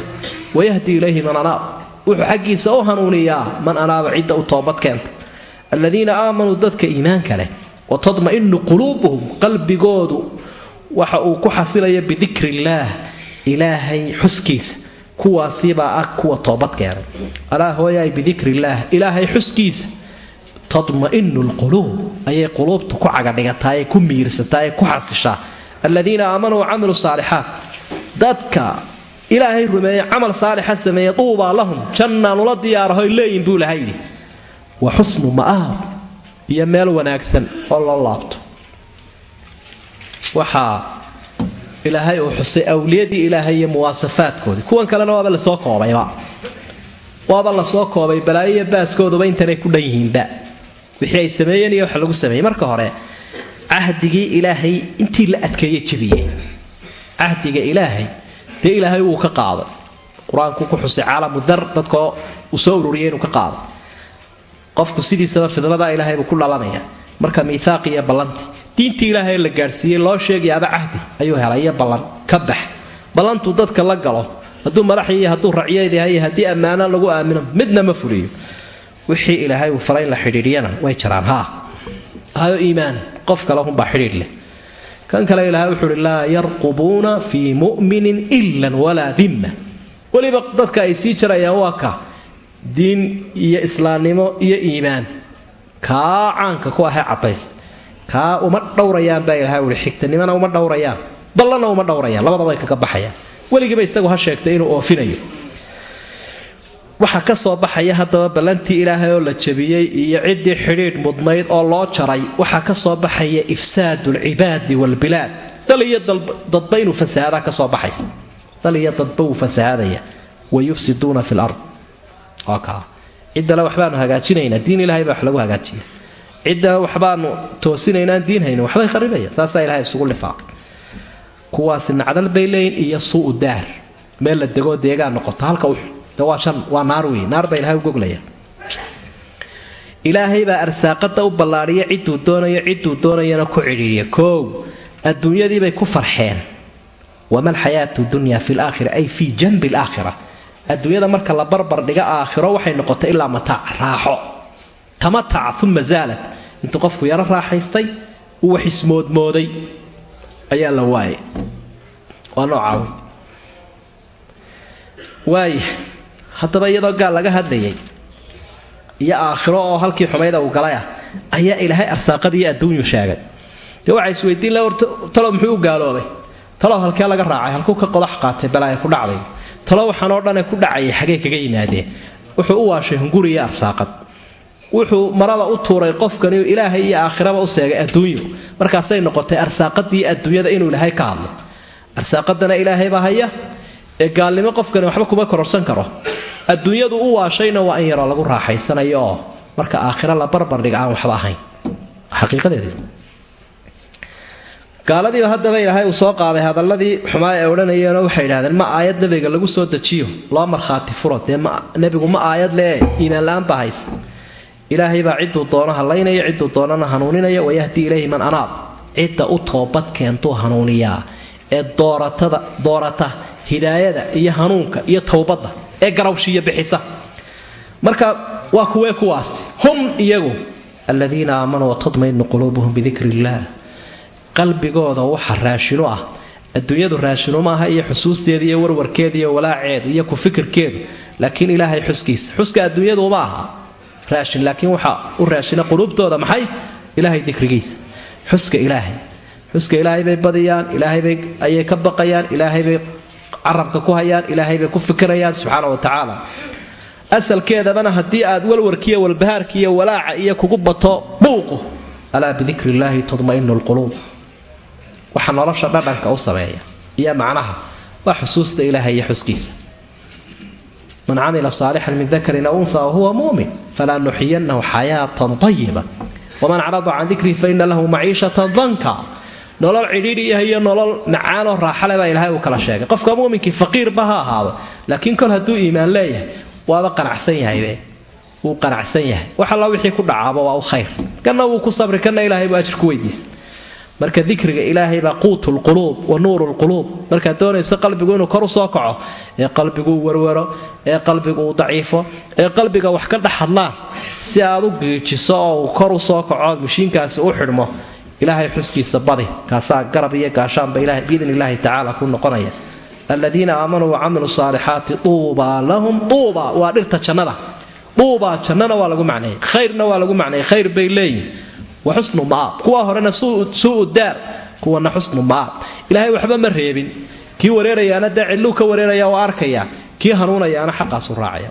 wayahdi ilayhi man anaab. Wuxuu xaggiisa u hanuuniyaa man anaaba cidda u toobad keenta. Aladiina aamanuu dadka iimaanka leh wa tadma'inu quluubuhum qalbigoodu waxa uu ku xasilaya bidikri illaah ilaahay xuskiisa kuwaasibaa ah kuwa toobad keenay alaa hooyaay bidikri illaah ilaahay xuskiisa. Tadma'inu lquluub ayay quluubtu ku cagadhigataa ee ku miirsataa ee ku xasishaa aladiina aamanuu wacamiluu saalixaat dadka ilaahay rumeeye camal saalixa sameeye duubaa lahum jannaanula diyaarahoy leeyin buu ilahay yidhi wa xusnu ma'aab iyo meel wanaagsan oo loo laabto. Waxaa ilaahay uu xusay awliyadii ilaahay iyo muwaasafaadkoodii. Kuwan kalena waaba la soo koobayba. Waaba la soo koobay balaayo baaskooduba intanay ku dhan yihiinba. Wixii ay sameeyeen iyo wax lagu sameeyey. Marka hore cahdigii ilaahay intii la adkeeye jabiyey. Cahdiga ilaahay dee ilaahay wuu ka qaaday. Qur'aanku ku xusay caalamu dar dadkoo uu soo ururiyay inuu ka qaado qofku sidiisaba fidrada ilaahay buu ku dhalanaya. Marka miihaaq iyo ballanti. Diintii ilaahay la gaadhsiiyey loo sheegayaaba cahdi ayuu helay iyo ballan ka bax. Ballantuu dadka la galo hadduu madaxii iyo hadduu haddii ammaano lagu aamino midna ma fuliyo. Wixii ilaahay uu faray in la xidhiidhiyana way jiraan haa hayo iimaan qof kale hunbaa xidhiidh leh. Kan kale ilahay wuxuu uhi laa yarqubuuna fii mu'minin ilan walaa dimma weliba dadka ay sii jirayaan waa ka diin iyo islaamnimo iyo iimaan. Kaa caanka ku ahee cadaysa kaa uma dhowrayaan baa ilahay uhi xigtanimona uma dhowrayaan ballana uma dhowrayaan. Labadaba kaga baxayaan. Weligiiba isagu ha sheegtay inuu oofinayo. Waxaa ka soo baxaya haddaba ballantii ilaahay oo la jabiyey iyo ciddii xidhiidh mudnayd oo loo jaray waxaa ka soo baxaya ifsaadu alcibaadi waalbilaad dal iyo dadba inuu fasahaadaa ka soo baxaysa. Dal iyo dadba wuu fasahaadaya. Wa fi lard waa kaa. Ciddale waxbaanu hagaajinaynaa diin ilahay baa wax lagu hagaajiya. Ciddale waxbaanu toosinaynaan diin haynin waxbay kharibaya. Saasaa ilahay isugu lifaaqay kuwaasi nacdal bay leeyihiin iyo suu'u daar. Meel la degoo deegaan noqoto halka uxun de waa shan waa naar wey naar baa ilahay u ilaahay baa arsaaqada u ballaadhiya cidduu doonayo cidduu doonayana ku cidhiiriya koow adduunyadiibay ku farxeen. Wama alxayaatu dunya fi laakhira ay fii janbi alaakhira adduunyada marka la barbar dhiga aakhiro waxay noqotay ilaa mataac raaxo. Tamataca uma zaalat. Intuu qofku yaro raaxaystay uu wax ayaa la waayay. Waa noocaaw waaya haddaba iyadoo gaal laga hadlayay iyo aakhiro oo halkii xumayda uu galay ah ayaa ilaahay arsaaqadii adduunyu sheegay. Dee waxay isweydiin la horta talow muxuu u gaaloobay? Talow halkee laga raacay? Halkuu ka qodax qaatay? Balaaya ku dhacday talo waxaanoo dhane ku dhacayay xagee kaga yimaadeen wuxuu u waashay hunguri iyo arsaaqad. Wuxuu marada u tuuray qofkani ilaahay iyo aakhiraba u seegay adduunyu markaasay noqotay arsaaqadii adduunyada inuu ilaahay ka hadlo. Arsaaqadana ilaahay baa haya. Ee gaalnimo qofkani waxba kuma kororsan karo. Adduunyadu u waashayna waa in yaroo lagu raaxaysanayo. Oo marka aakhiro la barbardhiga aan waxba ahayn. Xaqiiqadeedii gaaladiiba haddaba ilaahay uu soo qaaday hadaladii xumaa ay odhanayeenoo waxay idhahdeen ma aayad nebiga lagu soo dejiyo? Loo markhaati furo dee nebigu ma aayad lee iimaan la'aan baa haysa ilaahay baa cidduu doono hallaynaya cidduu doonana hanuuninaya wayahdi ilayhi man anaab. Cidda u toobad keentuu hanuuniyaa ee dooratada doorata hidaayada iyo hanuunka iyo towbadda ee garawshiiya bixisa. Marka waa kuwee kuwaasi. Hum iyagu aladiina aamanuu watadmainu quluubuhum bidikri illaah qalbigooda waxa raashinu ah. Adduunyadu raashinu maaha iyo xusuusteeda iyo warwarkeeda iyo walaaceedu iyo ku fikirkeedu laakiin ilaahay xuskiisa. Xuska adduunyadu ma aha. Raashin laakiin waxa u raashina quluubtooda maxay? Ilaahay dikrigiisa. Xuska ilaahay. Xuska ilaahay bay badiyaan ilaahaybay ayay ka baqayaan ilaahay bay carabka ku hayaan ilaahay bay ku fikirayaan subxaana wa tacaala. Asalkeedabana haddii aad walwarkiiyo walbahaarkiiyo walaaca iyo kugu bato buuqu alaa bidikri illaahi tadmainu lquluub waxa nolosha dhadhanka u sameeya iyo macnaha waa xusuusta ilaahay iyo xuskiisa. Man camila saalixan min dakarin aw unha wahuwa mumin falaa nuxiyanahu xayaatan ayiba waman acrada can dikrii faina lahu maciishatan danka. Nolol cidhiidhiya iyo nolol macaanoo raaxale baa ilahay uu kala sheegay. Qofka muminkii faqiirba ha ahaado laakiin kol hadduu iimaan leeyahay waaba qanacsan yahaybe wuu qanacsan yahay. Wax alla wixii ku dhacaaba waa u khayr. Kana wuu ku sabri kana ilahay buu ajir ku weydiisa marka dikriga ilaahay baa quutu lquluub wa nuuru lquluub markaad doonaysa qalbigu inuu kor u soo kaco ee qalbiguu warwaro ee qalbigu uu daciifo ee qalbiga wax ka dhex hadlaan si aad u giijiso oo uu kor u soo kaco mashiinkaasi u xidhmo ilaahay xuskiisa badi. Kaasaa garab iyo gaashaanba biidn illaahi tacaala ku noqonaya. Aladiina aamanuu wacamiluu saalixaati tuubaa lahum tuuba waa dhirta jannada. Tuuba jannana waa lagu macneeyey. Khayrna waa lagu macneeyey. Khayr bay leeyihiin wa xusnu maab. Kuwa horena suu daar kuwana xusnu maab. Ilaahay waxba ma reebin. Kii wareerayaana dee cidluu ka wareeraya waa arkaya. Kii hanuunayaana xaqaasu raacaya